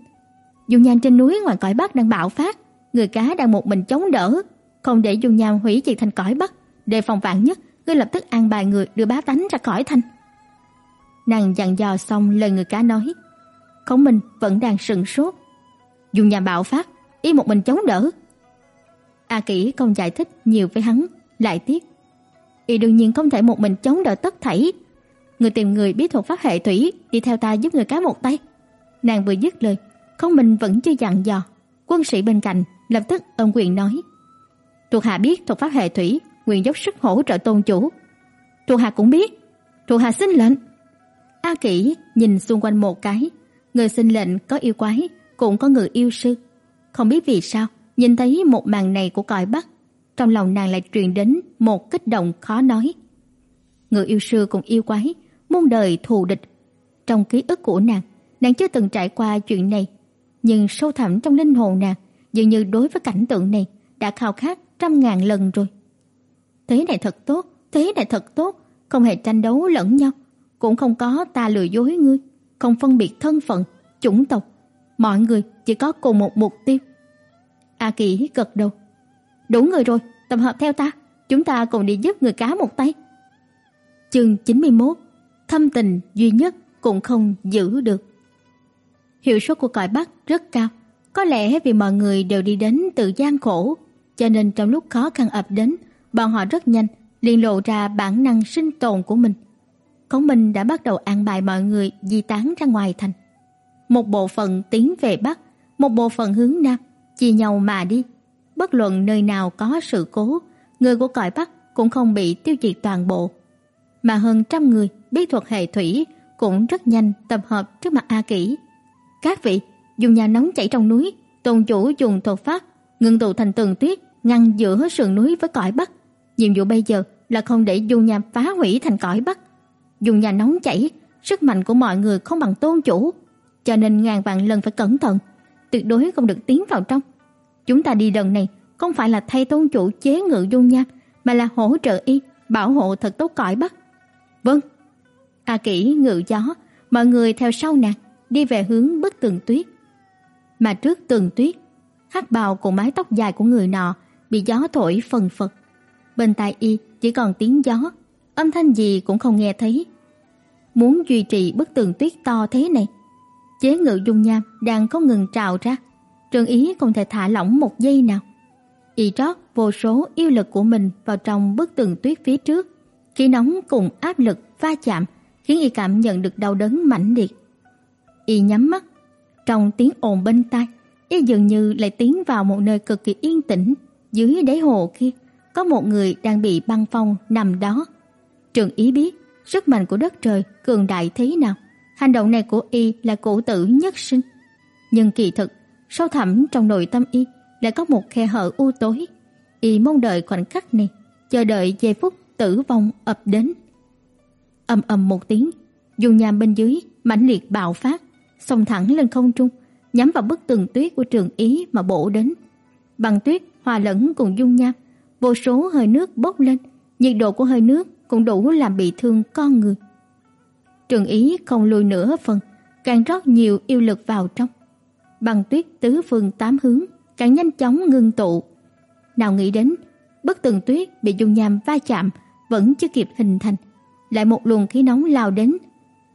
Dung nhan trên núi ngoài cõi Bắc đang bạo phát, người cá đang một mình chống đỡ, không để dung nham hủy diệt thành cõi Bắc, đề phòng vạn nhất, ngươi lập tức an bài người đưa bá tánh ra khỏi thành. Nàng dặn dò xong lời người cá nói, Khổng Minh vẫn đang sừng sốt. dùng nhà bạo phát, y một mình chống đỡ, A Kỷ không giải thích nhiều với hắn, lại tiếp. Y đương nhiên không thể một mình chống đỡ tất thảy. Người tìm người biết thuật pháp hệ thủy, đi theo ta giúp người cá một tay. Nàng vừa dứt lời, Khổng mình vẫn chưa dặn dò. Quân sĩ bên cạnh lập tức ôm quyền nói. Thuộc hạ biết thuật pháp hệ thủy, nguyện dốc sức hỗ trợ tôn chủ. Thuộc hạ cũng biết, thuộc hạ xin lệnh. A Kỷ nhìn xung quanh một cái, người xin lệnh có yêu quái, cũng có người yêu sư. Không biết vì sao, Nhìn thấy một màn này của cõi Bắc, trong lòng nàng lại truyền đến một kích động khó nói. Người yêu sư cùng yêu quái, muôn đời thù địch. Trong ký ức của nàng, nàng chưa từng trải qua chuyện này, nhưng sâu thẳm trong linh hồn nàng, dường như đối với cảnh tượng này đã khao khát trăm ngàn lần rồi. Thế này thật tốt, thế này thật tốt, không hề tranh đấu lẫn nhau, cũng không có ta lừa dối ngươi, không phân biệt thân phận, chủng tộc, mọi người chỉ có cùng một mục tiêu, A Kỳ gật đầu. Đủ người rồi, tập hợp theo ta, chúng ta cùng đi giúp người cá một tay. Chương 91: thâm tình duy nhất cũng không giữ được. Hiệu suất của cõi Bắc rất cao, có lẽ vì mọi người đều đi đến từ gian khổ, cho nên trong lúc khó khăn ập đến, bọn họ rất nhanh liền lộ ra bản năng sinh tồn của mình. Khổng Minh đã bắt đầu an bài mọi người di tán ra ngoài thành. Một bộ phận tiến về Bắc, một bộ phận hướng Nam, chia nhau mà đi. Bất luận nơi nào có sự cố, người của cõi Bắc cũng không bị tiêu diệt toàn bộ. Mà hơn trăm người biết thuật hệ thủy cũng rất nhanh tập hợp trước mặt A Kỷ. Các vị, dùng nhà nóng chảy trong núi, tôn chủ dùng thuật pháp ngưng tụ thành tường tuyết ngăn giữa sườn núi với cõi Bắc. Nhiệm vụ bây giờ là không để dung nham phá hủy thành cõi Bắc. Dùng nhà nóng chảy, sức mạnh của mọi người không bằng tôn chủ, cho nên ngàn vạn lần phải cẩn thận, tuyệt đối không được tiến vào trong. Chúng ta đi lần này không phải là thay tôn chủ chế ngự dung nha mà là hỗ trợ y bảo hộ thật tốt cõi Bắc. Vâng. A Kỷ ngự gió, mọi người theo sau nàng đi về hướng bức tường tuyết. Mà trước tường tuyết, hắc bào cùng mái tóc dài của người nọ bị gió thổi phần phật. Bên tai y chỉ còn tiếng gió, âm thanh gì cũng không nghe thấy. Muốn duy trì bức tường tuyết to thế này, chế ngự dung nham đang không ngừng trào ra, Trương Ý không thể thả lỏng một giây nào. Y trót vô số yêu lực của mình vào trong bức tường tuyết phía trước, khí nóng cùng áp lực va chạm khiến y cảm nhận được đau đớn mãnh liệt. Y nhắm mắt, trong tiếng ồn bên tai, y dường như lại tiến vào một nơi cực kỳ yên tĩnh, dưới đáy hồ kia có một người đang bị băng phong nằm đó. Trường ý biết sức mạnh của đất trời cường đại thế nào, hành động này của y là cổ tử nhất sinh. Nhưng kỳ thực, sâu thẳm trong nội tâm y lại có một khe hở u tối. Y mong đợi khoảnh khắc này, chờ đợi giây phút tử vong ập đến. Ầm ầm một tiếng, dung nham bên dưới mãnh liệt bạo phát, xông thẳng lên không trung, nhắm vào bức tường tuyết của Trường Ý mà bổ đến. Băng tuyết hòa lẫn cùng dung nham, vô số hơi nước bốc lên, nhiệt độ của hơi nước cũng đủ làm bị thương con người. Trường Ý không lùi nửa phần, càng rót nhiều yêu lực vào trong. Băng tuyết tứ phương tám hướng càng nhanh chóng ngưng tụ. Nào nghĩ đến, bức tường tuyết bị dung nham va chạm vẫn chưa kịp hình thành, lại một luồng khí nóng lao đến.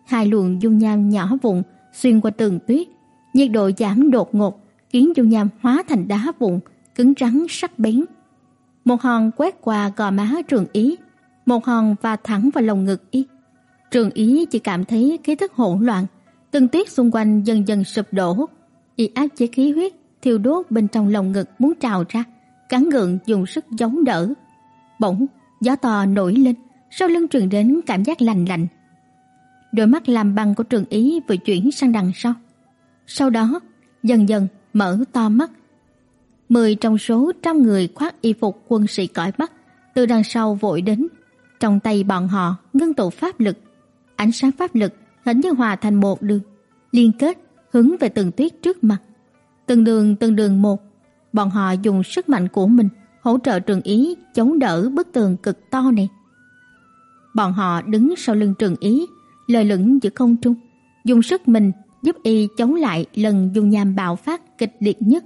Hai luồng dung nham nhỏ vụn xuyên qua tường tuyết, nhiệt độ giảm đột ngột, khiến dung nham hóa thành đá vụn, cứng rắn sắc bén. Một hòn quét qua gò má Trường Ý, một hòn va thẳng vào lồng ngực y. Trường Ý chỉ cảm thấy khí thức hỗn loạn, từng tiết xung quanh dần dần sụp đổ, y áp chế khí huyết thiêu đốt bên trong lồng ngực muốn trào ra, cắn gượng dùng sức chống đỡ. Bỗng, gió to nổi lên, sau lưng truyền đến cảm giác lạnh lạnh. Đôi mắt làm băng của Trường Ý vừa chuyển sang đằng sau. Sau đó, dần dần mở to mắt. Mười trong số trăm người khoác y phục quân sĩ cõi Bắc từ đằng sau vội đến. Trong tay bọn họ ngưng tụ pháp lực, ánh sáng pháp lực hình như hòa thành một đường, liên kết hướng về từng tuyết trước mặt. Từng đường từng đường một, bọn họ dùng sức mạnh của mình hỗ trợ Trường Ý chống đỡ bức tường cực to này. Bọn họ đứng sau lưng Trường Ý, lơ lửng giữa không trung, dùng sức mình giúp y chống lại lần dung nham bạo phát kịch liệt nhất.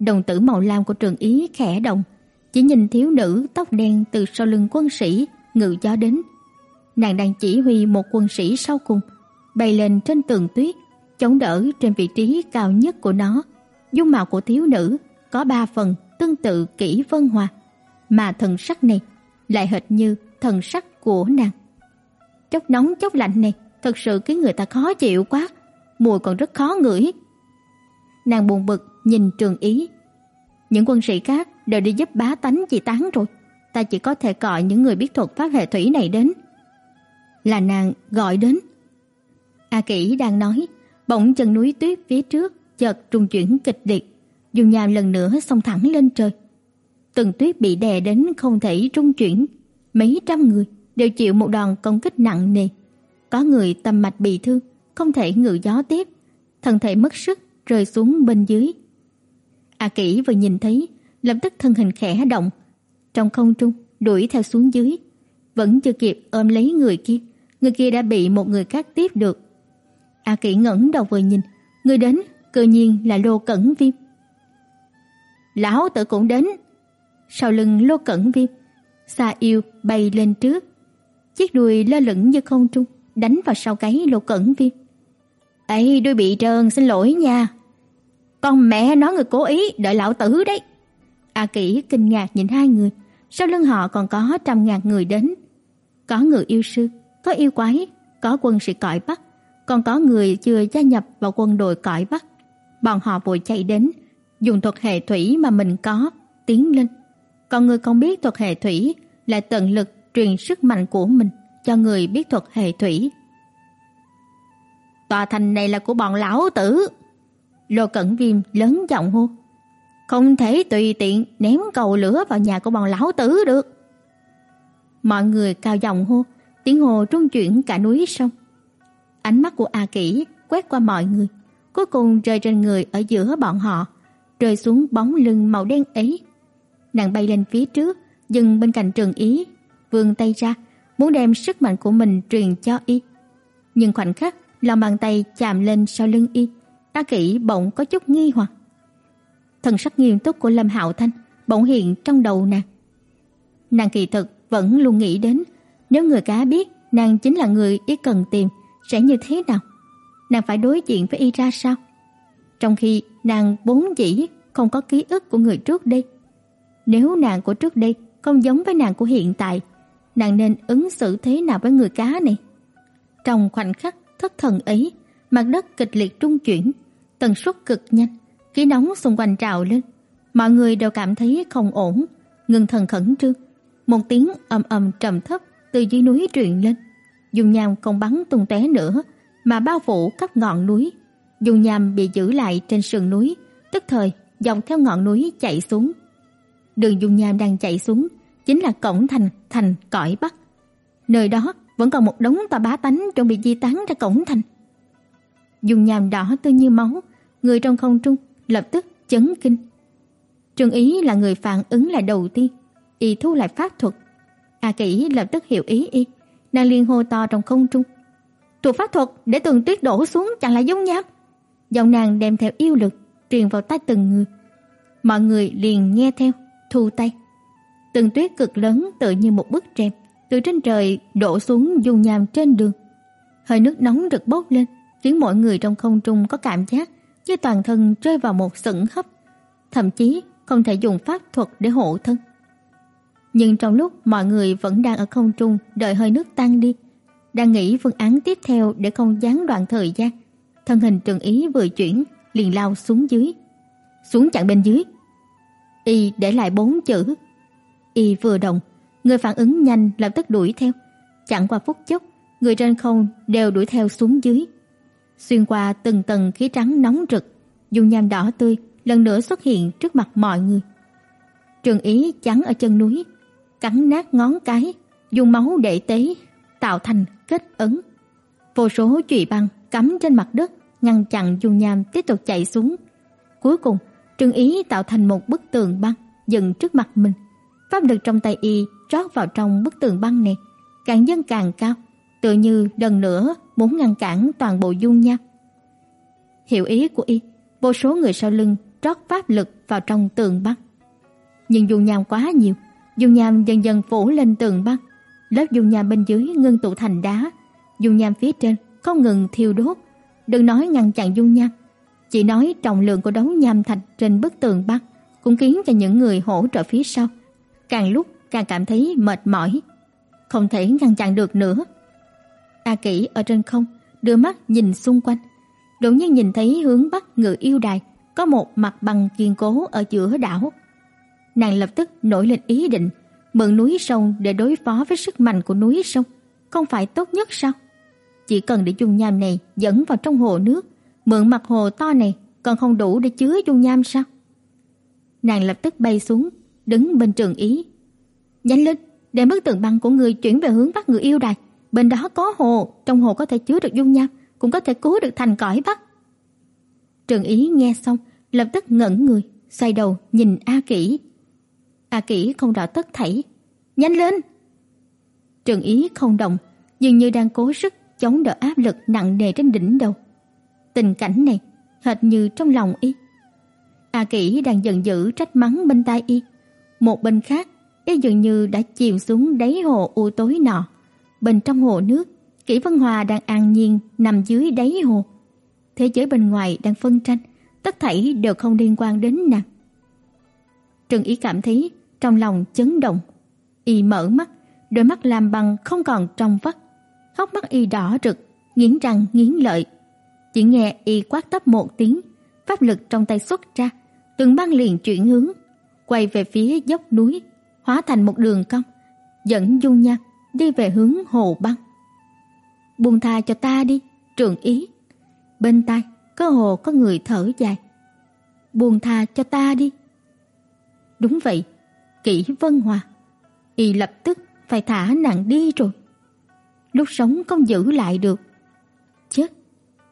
Đồng tử màu lam của Trường Ý khẽ động, chỉ nhìn thiếu nữ tóc đen từ sau lưng quân sĩ ngự gió đến. Nàng đang chỉ huy một quân sĩ sau cùng bay lên trên tường tuyết, chống đỡ trên vị trí cao nhất của nó. Dung mạo của thiếu nữ có ba phần tương tự kỹ vân hòa, mà thần sắc này lại hệt như thần sắc của nàng. Chốc nóng chốc lạnh này thật sự khiến người ta khó chịu quá, mùi còn rất khó ngửi. Nàng buồn bực nhìn Trường Ý. Những quân sĩ khác đều đi giúp bá tánh chị tán rồi, ta chỉ có thể gọi những người biết thuật pháp hệ thủy này đến. Là nàng gọi đến. A Kỷ đang nói, bỗng chân núi tuyết phía trước chợt trung chuyển kịch liệt, dùng nham lần nữa xông thẳng lên trời. Từng tuyết bị đè đến không thể trung chuyển, mấy trăm người đều chịu một đòn công kích nặng nề. Có người tâm mạch bị thương, không thể ngự gió tiếp, thân thể mất sức rơi xuống bên dưới. A Kỷ vừa nhìn thấy, lập tức thân hình khẽ động, trong không trung đuổi theo xuống dưới, vẫn chưa kịp ôm lấy người kia, người kia đã bị một người khác tiếp được. A Kỷ ngẩng đầu vừa nhìn, người đến cơ nhiên là Lô Cẩn Viêm. Lão tử cũng đến. Sau lưng Lô Cẩn Viêm, Sa Yêu bay lên trước, chiếc đuôi lơ lửng như không trung, đánh vào sau gáy Lô Cẩn Viêm. "Ấy, đuôi bị trơn, xin lỗi nha. Con mẹ nói người cố ý đợi lão tử đấy." A Kỷ kinh ngạc nhìn hai người, sau lưng họ còn có trăm ngàn người đến. Có người yêu sư, có yêu quái, có quân sĩ cõi Bắc, còn có người chưa gia nhập vào quân đội cõi Bắc. Bọn họ vội chạy đến, dùng thuật hệ thủy mà mình có, tiến lên. Còn người không biết thuật hệ thủy lại tận lực truyền sức mạnh của mình cho người biết thuật hệ thủy. Tòa thành này là của bọn lão tử. Lô Cẩn Viêm lớn giọng hô. Không thể tùy tiện ném cầu lửa vào nhà của bọn lão tử được. Mọi người cao giọng hô, tiếng hô trung chuyển cả núi sông. Ánh mắt của A Kỷ quét qua mọi người, cuối cùng rơi trên người ở giữa bọn họ, rơi xuống bóng lưng màu đen ấy. Nàng bay lên phía trước, dừng bên cạnh Trường Ý, vươn tay ra, muốn đem sức mạnh của mình truyền cho y. Nhưng khoảnh khắc, lòng bàn tay chạm lên sau lưng y, A Kỷ bỗng có chút nghi hoặc. Thần sắc nghiêm túc của Lâm Hạo Thanh bỗng hiện trong đầu nàng. Nàng kỳ thực vẫn luôn nghĩ đến, nếu người cá biết nàng chính là người y cần tìm, sẽ như thế nào? Nàng phải đối diện với y ra sao? Trong khi nàng vốn dĩ không có ký ức của người trước đây. Nếu nàng của trước đây không giống với nàng của hiện tại, nàng nên ứng xử thế nào với người cá này? Trong khoảnh khắc thất thần ấy, mặt đất kịch liệt trung chuyển, tần suất cực nhanh, khí nóng xung quanh trào lên. Mọi người đều cảm thấy không ổn, ngưng thần khẩn trương. Một tiếng ầm ầm trầm thấp từ dưới núi truyền lên. Dung nham không bắn tung tóe nữa, mà bao phủ khắp ngọn núi. Dung nham bị giữ lại trên sườn núi, tức thời dọc theo ngọn núi chạy xuống. Đường dung nham đang chạy xuống chính là cổng thành thành cõi Bắc. Nơi đó vẫn còn một đống tòa bá tánh chuẩn bị di tán ra cổng thành. Dung nham đỏ tươi như máu, người trong không trung lập tức chấn kinh. Trương Ý là người phản ứng lại đầu tiên, y thu lại pháp thuật. A Kỷ lập tức hiểu ý y, nàng liền hô to trong không trung. Thuộc pháp thuật để từng tuyết đổ xuống chẳng là dung nhau. Giọng nàng đem theo yêu lực truyền vào tai từng người. Mọi người liền nghe theo, thu tay. Từng tuyết cực lớn tự như một bức rèm từ trên trời đổ xuống dung nham trên đường. Hơi nước nóng rực bốc lên, khiến mọi người trong không trung có cảm giác như toàn thân rơi vào một sững hấp, thậm chí không thể dùng pháp thuật để hộ thân. Nhưng trong lúc mọi người vẫn đang ở không trung đợi hơi nước tan đi, đang nghĩ phương án tiếp theo để không gián đoạn thời gian, thân hình Trừng Ý vừa chuyển, liền lao xuống dưới. Xuống chặn bên dưới. Y để lại bốn chữ. Y vừa động, người phản ứng nhanh lập tức đuổi theo. Chẳng qua phút chốc, người trên không đều đuổi theo xuống dưới. Xuyên qua từng tầng khí trắng nóng rực, dung nham đỏ tươi lần nữa xuất hiện trước mặt mọi người. Trường Ý chắn ở chân núi, cắn nát ngón cái, dùng máu để tế, tạo thành kết ấn. Vô số chùy băng cắm trên mặt đất, ngăn chặn dung nham tiếp tục chạy xuống. Cuối cùng, Trường Ý tạo thành một bức tường băng dựng trước mặt mình. Pháp lực trong tay y rót vào trong bức tường băng này, càng dâng càng cao, tựa như lần nữa muốn ngăn cản toàn bộ dung nham. Hiểu ý của y, vô số người sau lưng rót pháp lực vào trong tường băng. Nhưng dung nham quá nhiều, dung nham dần dần phủ lên tường băng, lớp dung nham bên dưới ngưng tụ thành đá, dung nham phía trên không ngừng thiêu đốt, đừng nói ngăn chặn dung nham, chỉ nói trọng lượng của đống nham thạch trên bức tường băng cũng khiến cho những người hỗ trợ phía sau càng lúc càng cảm thấy mệt mỏi, không thể ngăn chặn được nữa. A Kỷ ở trên không, đưa mắt nhìn xung quanh, đột nhiên nhìn thấy hướng bắc ngự yêu đài có một mặt bằng kiên cố ở giữa đảo. Nàng lập tức nổi lên ý định mượn núi sông để đối phó với sức mạnh của núi sông, không phải tốt nhất sao? Chỉ cần để dung nham này dẫn vào trong hồ nước, mượn mặt hồ to này còn không đủ để chứa dung nham sao? Nàng lập tức bay xuống, đứng bên Trường Ý. "Nhanh lên, đem bức tường băng của người chuyển về hướng bắc người yêu đài, bên đó có hồ, trong hồ có thể chứa được dung nham, cũng có thể cứu được thành cõi bắc." Trường Ý nghe xong, lập tức ngẩn người, xoay đầu nhìn A Kỷ. A Kỷ không rõ tất thảy, "Nhanh lên!" Trường Ý không động, dường như đang cố sức chống đỡ áp lực nặng nề trên đỉnh đầu. Tình cảnh này hệt như trong lòng y. A Kỷ đang giận dữ trách mắng bên tai y, một bên khác, y dường như đã chìm xuống đáy hồ u tối nọ. Bên trong hồ nước, Kỷ Vân Hòa đang an nhiên nằm dưới đáy hồ. Thế giới bên ngoài đang phân tranh, tất thảy đều không liên quan đến nàng. Trừng Ý cảm thấy trong lòng chấn động. Y mở mắt, đôi mắt làm bằng không còn trong vắt. Hốc mắt y đỏ rực, nghiến răng nghiến lợi. Chỉ nghe y quát tấp một tiếng, pháp lực trong tay xuất ra, từng băng liền chuyển hướng, quay về phía dốc núi, hóa thành một đường cong, dẫn dung nham đi về hướng hồ băng. Buông tha cho ta đi, trường ý. Bên tai, cơ hồ có người thở dài. Buông tha cho ta đi. Đúng vậy, Kỷ Vân Hòa. Y lập tức phải thả nàng đi rồi. Lúc sống không giữ lại được. Chết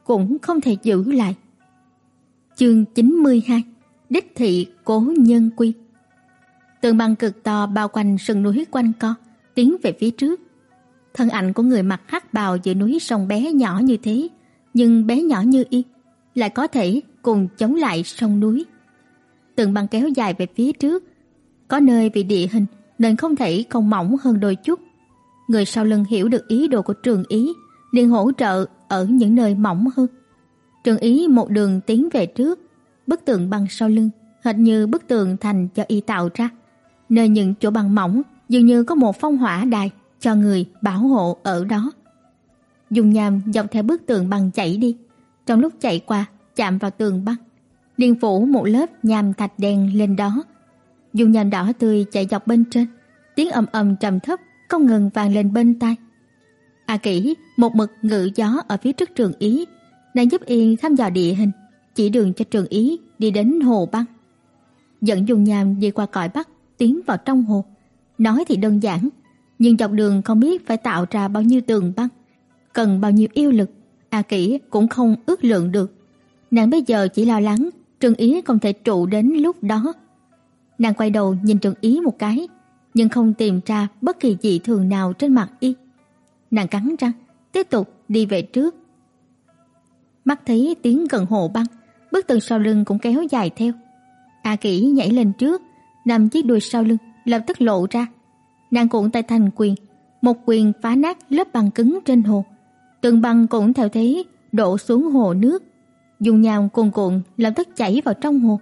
cũng không thể giữ lại. Chương 92 Đích thị cố nhân quy Tường băng cực to bao quanh sườn núi quanh co, tiến về phía trước. Thân ảnh của người mặc hắc bào giữa núi sông bé nhỏ như thế, nhưng bé nhỏ như y, lại có thể cùng chống lại sông núi. Tường băng kéo dài về phía trước, có nơi vì địa hình nên không thể không mỏng hơn đôi chút. Người sau lưng hiểu được ý đồ của Trường Ý, liền hỗ trợ ở những nơi mỏng hơn. Trường Ý một đường tiến về trước, bức tường băng sau lưng hệt như bức tường thành cho y tạo ra. Nơi những chỗ băng mỏng dường như có một phong hỏa đài cho người bảo hộ ở đó. Dùng Nham dọc theo bức tường băng chạy đi, trong lúc chạy qua chạm vào tường băng, liền phủ một lớp nham thạch đen lên đó. Dùng Nham đỏ tươi chạy dọc bên trên, tiếng ầm ầm trầm thấp không ngừng vang lên bên tai. A Kỷ một mực ngự gió ở phía trước Trường Ý, đang giúp y thăm dò địa hình, chỉ đường cho Trường Ý đi đến hồ băng. Dẫn Dung Nham đi qua cõi bắc, tiến vào trong hồ. Nói thì đơn giản, nhưng dọc đường không biết phải tạo ra bao nhiêu tường băng, cần bao nhiêu yêu lực, A Kỷ cũng không ước lượng được. Nàng bây giờ chỉ lo lắng Trương Ý không thể trụ đến lúc đó. Nàng quay đầu nhìn Trương Ý một cái, nhưng không tìm ra bất kỳ dị thường nào trên mặt y. Nàng cắn răng, tiếp tục đi về trước. Mắt thấy tiếng gần hồ băng, bức tường sau lưng cũng kéo dài theo. A Kỷ nhảy lên trước, nằm chiếc đuôi sau lưng lập tức lộ ra. Nàng cuộn tay thành quyền, một quyền phá nát lớp băng cứng trên hồ. Tường băng cũng theo thế đổ xuống hồ nước. Dùng nhào cuồn cuộn lập tức chảy vào trong hồ.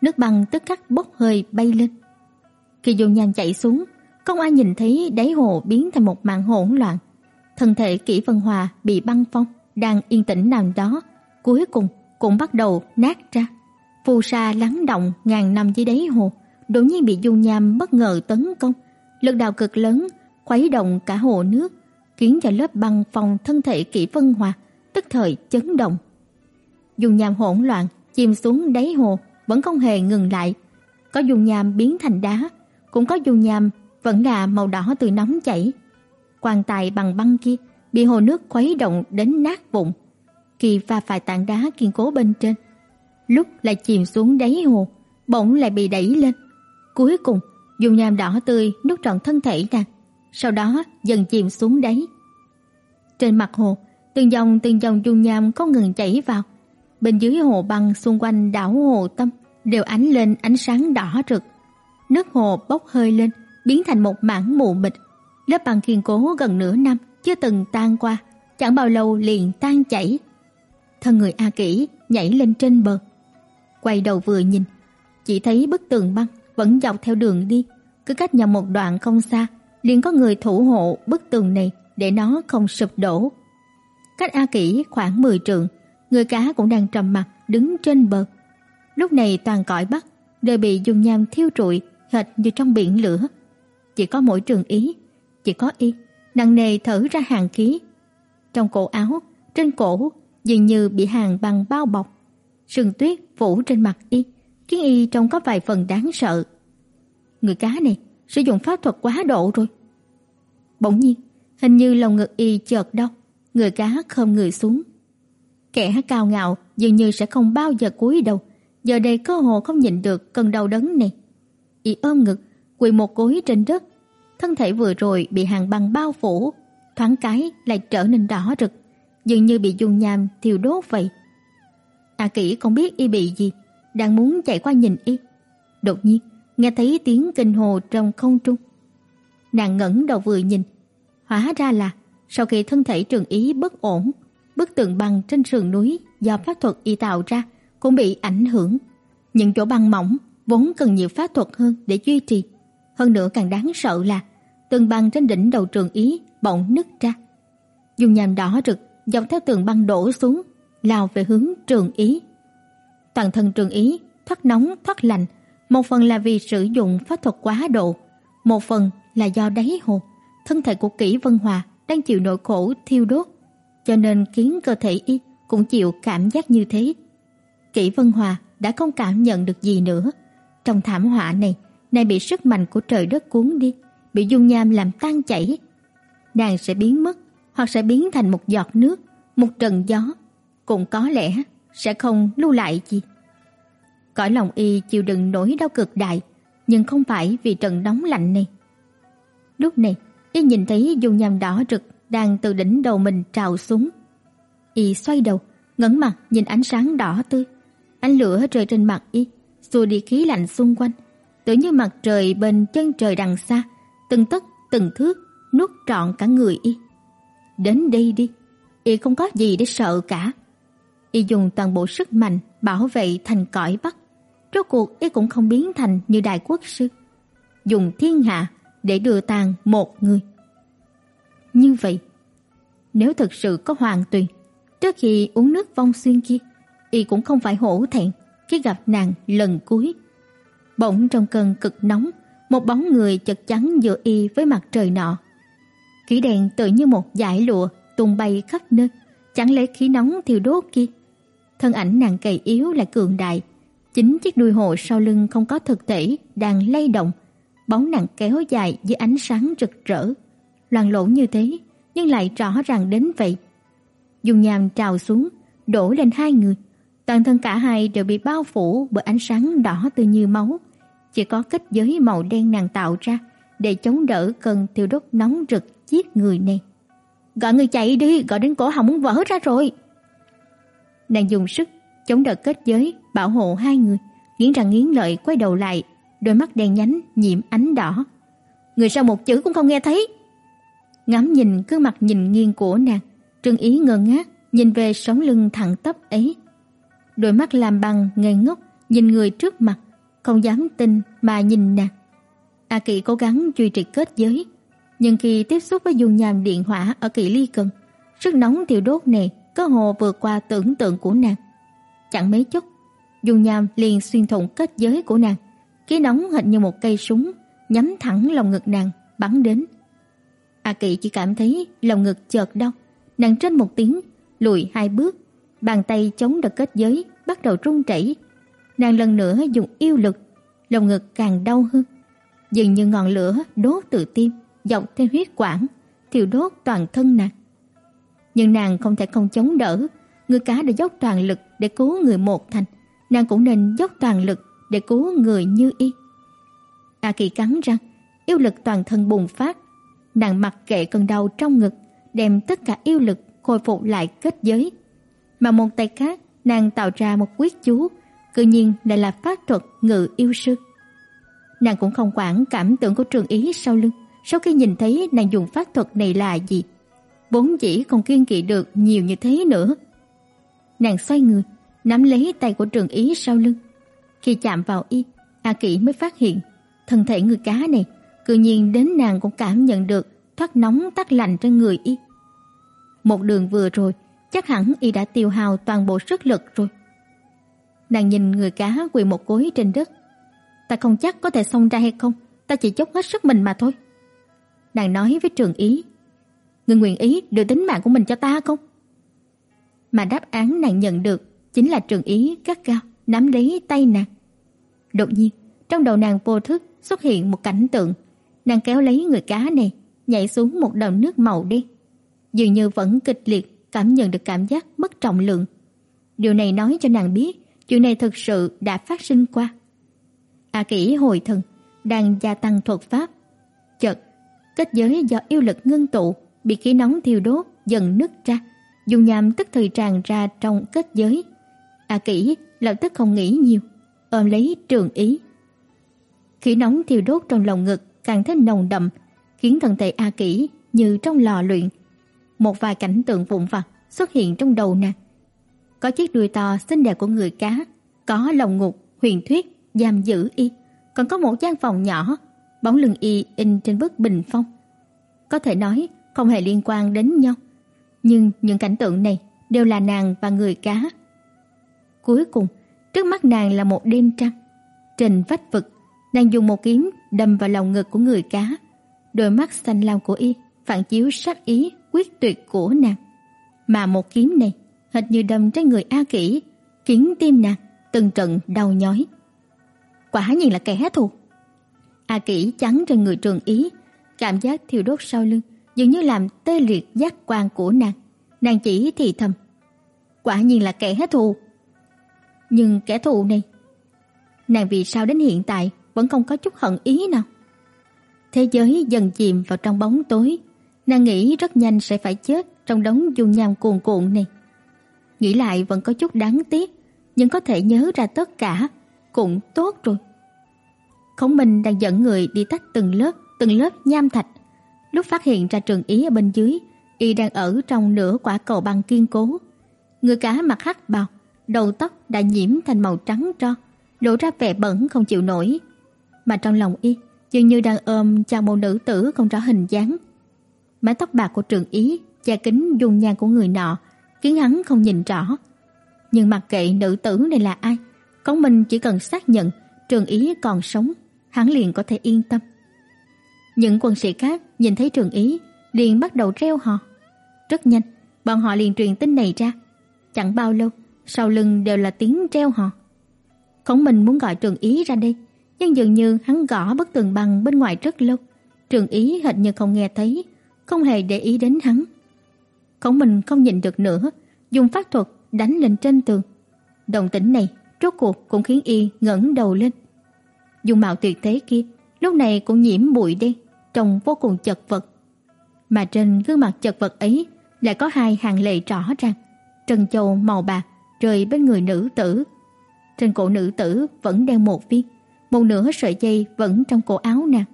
Nước băng tức khắc bốc hơi bay lên. Khi dùng nhàn chạy xuống, không ai nhìn thấy đáy hồ biến thành một mảng hỗn loạn. Thân thể Kỷ Vân Hòa bị băng phong, đang yên tĩnh nằm đó, cuối cùng cũng bắt đầu nát ra. Phù sa lắng động ngàn năm dưới đáy hồ, đột nhiên bị dung nham bất ngờ tấn công, lực đạo cực lớn khuấy động cả hồ nước, khiến cho lớp băng phòng thân thể Kỷ Vân Hòa tức thời chấn động. Dung nham hỗn loạn chìm xuống đáy hồ, vẫn không hề ngừng lại. Có dung nham biến thành đá, cũng có dung nham vẫn là màu đỏ từ nóng chảy. Quan tài bằng băng kia bị hồ nước khuấy động đến nát vụn. Kỳ va phải tảng đá kiên cố bên trên, lúc lại chìm xuống đáy hồ, bỗng lại bị đẩy lên. Cuối cùng, dung nham đỏ tươi nuốt trọn thân thể nàng, sau đó dần chìm xuống đáy. Trên mặt hồ, từng dòng từng dòng dung nham không ngừng chảy vào. Bên dưới hồ băng xung quanh đảo hồ tâm đều ánh lên ánh sáng đỏ rực. Nước hồ bốc hơi lên, biến thành một mảng mù mịt. Lớp băng kiên cố gần nửa năm chưa từng tan qua, chẳng bao lâu liền tan chảy. Thân người A Kỷ nhảy lên trên bờ, quay đầu vừa nhìn, chỉ thấy bức tường băng vẫn dọc theo đường đi, cứ cách nhau một đoạn không xa, liền có người thủ hộ bức tường này để nó không sụp đổ. Cách A Kỷ khoảng 10 trượng, người cá cũng đang trầm mặt đứng trên bờ. Lúc này toàn cõi bắc đều bị dung nham thiêu trụi hệt như trong biển lửa. Chỉ có mỗi trường ý, chỉ có y, nặng nề thở ra hàng khí. Trong cổ áo, trên cổ dường như bị hàng băng bao bọc. Sương tuyết phủ trên mặt y, khiến y trông có vài phần đáng sợ. Người cá này sử dụng pháp thuật quá độ rồi. Bỗng nhiên, hình như lồng ngực y chợt đau, người cá khom người xuống. Kẻ cao ngạo dường như sẽ không bao giờ cúi đầu, giờ đây cơ hồ không nhịn được cơn đau đớn này. Y ôm ngực, quỳ một gối trên đất, thân thể vừa rồi bị hàng băng bao phủ, thoáng cái lại trở nên đỏ rực, dường như bị dung nham thiêu đốt vậy. A Kỷ không biết y bị gì, đang muốn chạy qua nhìn y. Đột nhiên, nghe thấy tiếng kinh hồ trong không trung. Nàng ngẩng đầu vừa nhìn, hóa ra là Sau khi thân thể Trường Ý bất ổn, bức tường băng trên sườn núi do pháp thuật y tạo ra cũng bị ảnh hưởng. Những chỗ băng mỏng vốn cần nhiều pháp thuật hơn để duy trì. Hơn nữa càng đáng sợ là tường băng trên đỉnh đầu Trường Ý bỗng nứt ra. Dùng nham đỏ rực dọc theo tường băng đổ xuống, lao về hướng Trường Ý. Toàn thân Trường Ý thoát nóng thoát lạnh, một phần là vì sử dụng pháp thuật quá độ, một phần là do đáy hồ, thân thể của Kỷ Vân Hòa đang chịu nỗi khổ thiêu đốt, cho nên khiến cơ thể y cũng chịu cảm giác như thế. Kỷ Vân Hòa đã không cảm nhận được gì nữa. Trong thảm họa này, nàng bị sức mạnh của trời đất cuốn đi, bị dung nham làm tan chảy. Nàng sẽ biến mất hoặc sẽ biến thành một giọt nước, một trận gió, cũng có lẽ sẽ không lưu lại gì. Cõi lòng y chịu đựng nỗi đau cực đại, nhưng không phải vì trận nóng lạnh này. Lúc này, y nhìn thấy dung nham đỏ rực đang từ đỉnh đầu mình trào xuống. Y xoay đầu, ngẩng mặt nhìn ánh sáng đỏ tươi. Ánh lửa rơi trên mặt y, xua đi khí lạnh xung quanh, tự như mặt trời bên chân trời đằng xa, từng tấc từng thước nuốt trọn cả người y. Đến đây đi, y không có gì để sợ cả. Y dùng toàn bộ sức mạnh bảo vệ thành cõi Bắc. Rốt cuộc y cũng không biến thành như đại quốc sư, dùng thiên hạ để đưa tàn một người. Như vậy, nếu thực sự có hoàng tuyền, trước khi uống nước vong xuyên kia, y cũng không phải hổ thẹn khi gặp nàng lần cuối. Bỗng trong cơn cực nóng, một bóng người chật chắn giữa y với mặt trời nọ. Khí đèn tự như một dải lụa tung bay khắp nơi, chẳng lẽ khí nóng thiêu đốt kia. Thân ảnh nàng gầy yếu lại cường đại, chính chiếc đuôi hồ sau lưng không có thực thể đang lay động, bóng nàng kéo dài dưới ánh sáng rực rỡ, loàn lổ như thế nhưng lại rõ ràng đến vậy. Dung nham trào xuống, đổ lên hai người, toàn thân cả hai đều bị bao phủ bởi ánh sáng đỏ tươi như máu, chỉ có kết giới màu đen nàng tạo ra để chống đỡ cơn thiêu đốt nóng rực giết người này. Gọi người chạy đi, gọi đến cổ họng muốn vỡ ra rồi. Nàng dùng sức chống đỡ kết giới bảo hộ hai người, nghiến răng nghiến lợi quay đầu lại, đôi mắt đen nhánh nhiễm ánh đỏ. Người sao một chữ cũng không nghe thấy. Ngắm nhìn gương mặt nhìn nghiêng của nàng, Trương Ý ngơ ngác nhìn về sống lưng thẳng tắp ấy. Đôi mắt làm bằng ngây ngốc nhìn người trước mặt, không dám tin mà nhìn nàng. A Kỵ cố gắng duy trì kết giới, nhưng khi tiếp xúc với dung nham điện hỏa ở Kỵ Ly Cần, sức nóng thiêu đốt này cơ hồ vượt qua tưởng tượng của nàng. Chẳng mấy chốc, dung nham liền xuyên thủng kết giới của nàng, khí nóng hệt như một cây súng nhắm thẳng lòng ngực nàng bắn đến. A Kỵ chỉ cảm thấy lòng ngực chợt đau, nàng trên một tiếng lùi hai bước, bàn tay chống đỡ kết giới bắt đầu run rẩy. Nàng lần nữa dùng yêu lực, lòng ngực càng đau hơn. Dường như ngọn lửa đốt từ tim dọc theo huyết quản, thiêu đốt toàn thân nàng. Nhưng nàng không thể không chống đỡ, người cá đã dốc toàn lực để cứu người một thành, nàng cũng nên dốc toàn lực để cứu người như y. A Kỳ cắn răng, yêu lực toàn thân bùng phát, nàng mặc kệ cơn đau trong ngực, đem tất cả yêu lực khôi phục lại kết giới. Mà một tay khác, nàng tạo ra một quyết chú, tự nhiên lại là pháp thuật ngự yêu sư. Nàng cũng không quản cảm tưởng của trường ý sau lưng, sau khi nhìn thấy nàng dùng pháp thuật này là gì. Vốn dĩ không kiên kỵ được nhiều như thế nữa. Nàng xoay người, nắm lấy tay của trường ý sau lưng. Khi chạm vào y, A Kỷ mới phát hiện thân thể người cá này Cự nhiên đến nàng cũng cảm nhận được thoát nóng tắt lạnh trên người y. Một đường vừa rồi, chắc hẳn y đã tiêu hao toàn bộ sức lực rồi. Nàng nhìn người cá quỳ một gối trên đất. Ta không chắc có thể xông ra hay không, ta chỉ chốc hết sức mình mà thôi. Nàng nói với trường ý, người nguyện ý đưa tính mạng của mình cho ta không? Mà đáp án nàng nhận được chính là trường ý gắt gao nắm lấy tay nàng. Đột nhiên, trong đầu nàng vô thức xuất hiện một cảnh tượng nàng kéo lấy người cá này, nhảy xuống một đầm nước màu đen. Dường như vẫn kịch liệt cảm nhận được cảm giác mất trọng lượng. Điều này nói cho nàng biết chuyện này thực sự đã phát sinh qua. A Kỷ hồi thần, đang gia tăng thuật pháp. Chợt, kết giới do yêu lực ngưng tụ bị khí nóng thiêu đốt dần nứt ra, dung nham tức thời tràn ra trong kết giới. A Kỷ lập tức không nghĩ nhiều, ôm lấy Trường Ý. Khí nóng thiêu đốt trong lòng ngực càng thêm nồng đậm, khiến thân thể A Kỷ như trong lò luyện. một vài cảnh tượng vụn vặt xuất hiện trong đầu nàng. Có chiếc đuôi to xinh đẹp của người cá, có lồng ngục, huyền thuyết, giam giữ y, còn có một gian phòng nhỏ, bóng lưng y in trên bức bình phong. Có thể nói không hề liên quan đến nhau, nhưng những cảnh tượng này đều là nàng và người cá. Cuối cùng, trước mắt nàng là một đêm trăng. Trên vách vực, nàng dùng một kiếm đâm vào lòng ngực của người cá. Đôi mắt xanh lam của y phản chiếu sát ý quyết tuyệt của nàng. Mà một kiếm này hệt như đâm trên người A Kỷ, khiến tim nàng từng trận đau nhói. Quả nhiên là kẻ thù. A Kỷ chắn trên người Trường Ý, cảm giác thiêu đốt sau lưng dường như làm tê liệt giác quan của nàng. Nàng chỉ thì thầm, quả nhiên là kẻ thù. Nhưng kẻ thù này, nàng vì sao đến hiện tại vẫn không có chút hận ý nào? Thế giới dần chìm vào trong bóng tối, nàng nghĩ rất nhanh sẽ phải chết trong đống dung nham cuồn cuộn này. Nghĩ lại vẫn có chút đáng tiếc, nhưng có thể nhớ ra tất cả cũng tốt rồi. Khổng Minh đang dẫn người đi tách từng lớp, từng lớp nham thạch. Lúc phát hiện ra Trường Ý ở bên dưới, y đang ở trong nửa quả cầu băng kiên cố. Người cá mặc hắc bào, đầu tóc đã nhiễm thành màu trắng tro, lộ ra vẻ bẩn không chịu nổi. Mà trong lòng y, dường như đang ôm chào một nữ tử không rõ hình dáng. Mái tóc bạc của Trường Ý che kính dung nhan của người nọ, khiến hắn không nhìn rõ. Nhưng mặc kệ nữ tử này là ai, có mình chỉ cần xác nhận Trường Ý còn sống, hắn liền có thể yên tâm. Những quân sĩ khác nhìn thấy Trường Ý liền bắt đầu reo hò. Rất nhanh, bọn họ liền truyền tin này ra. Chẳng bao lâu, sau lưng đều là tiếng reo hò. Khổng Minh muốn gọi Trường Ý ra đây, nhưng dường như hắn gõ bức tường bằng bên ngoài rất lâu. Trường Ý hệt như không nghe thấy, không hề để ý đến hắn. Khổng Minh không nhìn được nữa, dùng pháp thuật đánh lên trên tường. Động tĩnh này rốt cuộc cũng khiến y ngẩng đầu lên. Dung mạo tuyệt thế kia lúc này cũng nhiễm bụi đen, trông vô cùng chật vật. Mà trên gương mặt chật vật ấy lại có hai hàng lệ rõ ràng, trân châu màu bạc rơi bên người nữ tử. Trên cổ nữ tử vẫn đeo một viên, một nửa sợi dây vẫn trong cổ áo nàng.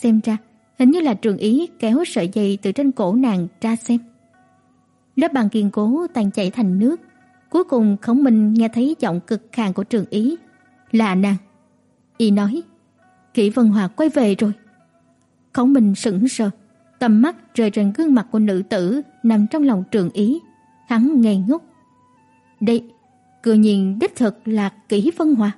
Xem ra, hình như là Trường Ý kéo sợi dây từ trên cổ nàng ra xem. Lớp băng kiên cố tan chảy thành nước. Cuối cùng Khổng Minh nghe thấy giọng cực khàn của Trường Ý. Là nàng. Y nói, Kỷ Vân Hòa quay về rồi. Khổng Minh sững sờ, tầm mắt rơi trên gương mặt của nữ tử nằm trong lòng Trường Ý. Hắn ngây ngốc. Đây, cư nhiên đích thực là Kỷ Vân hoa.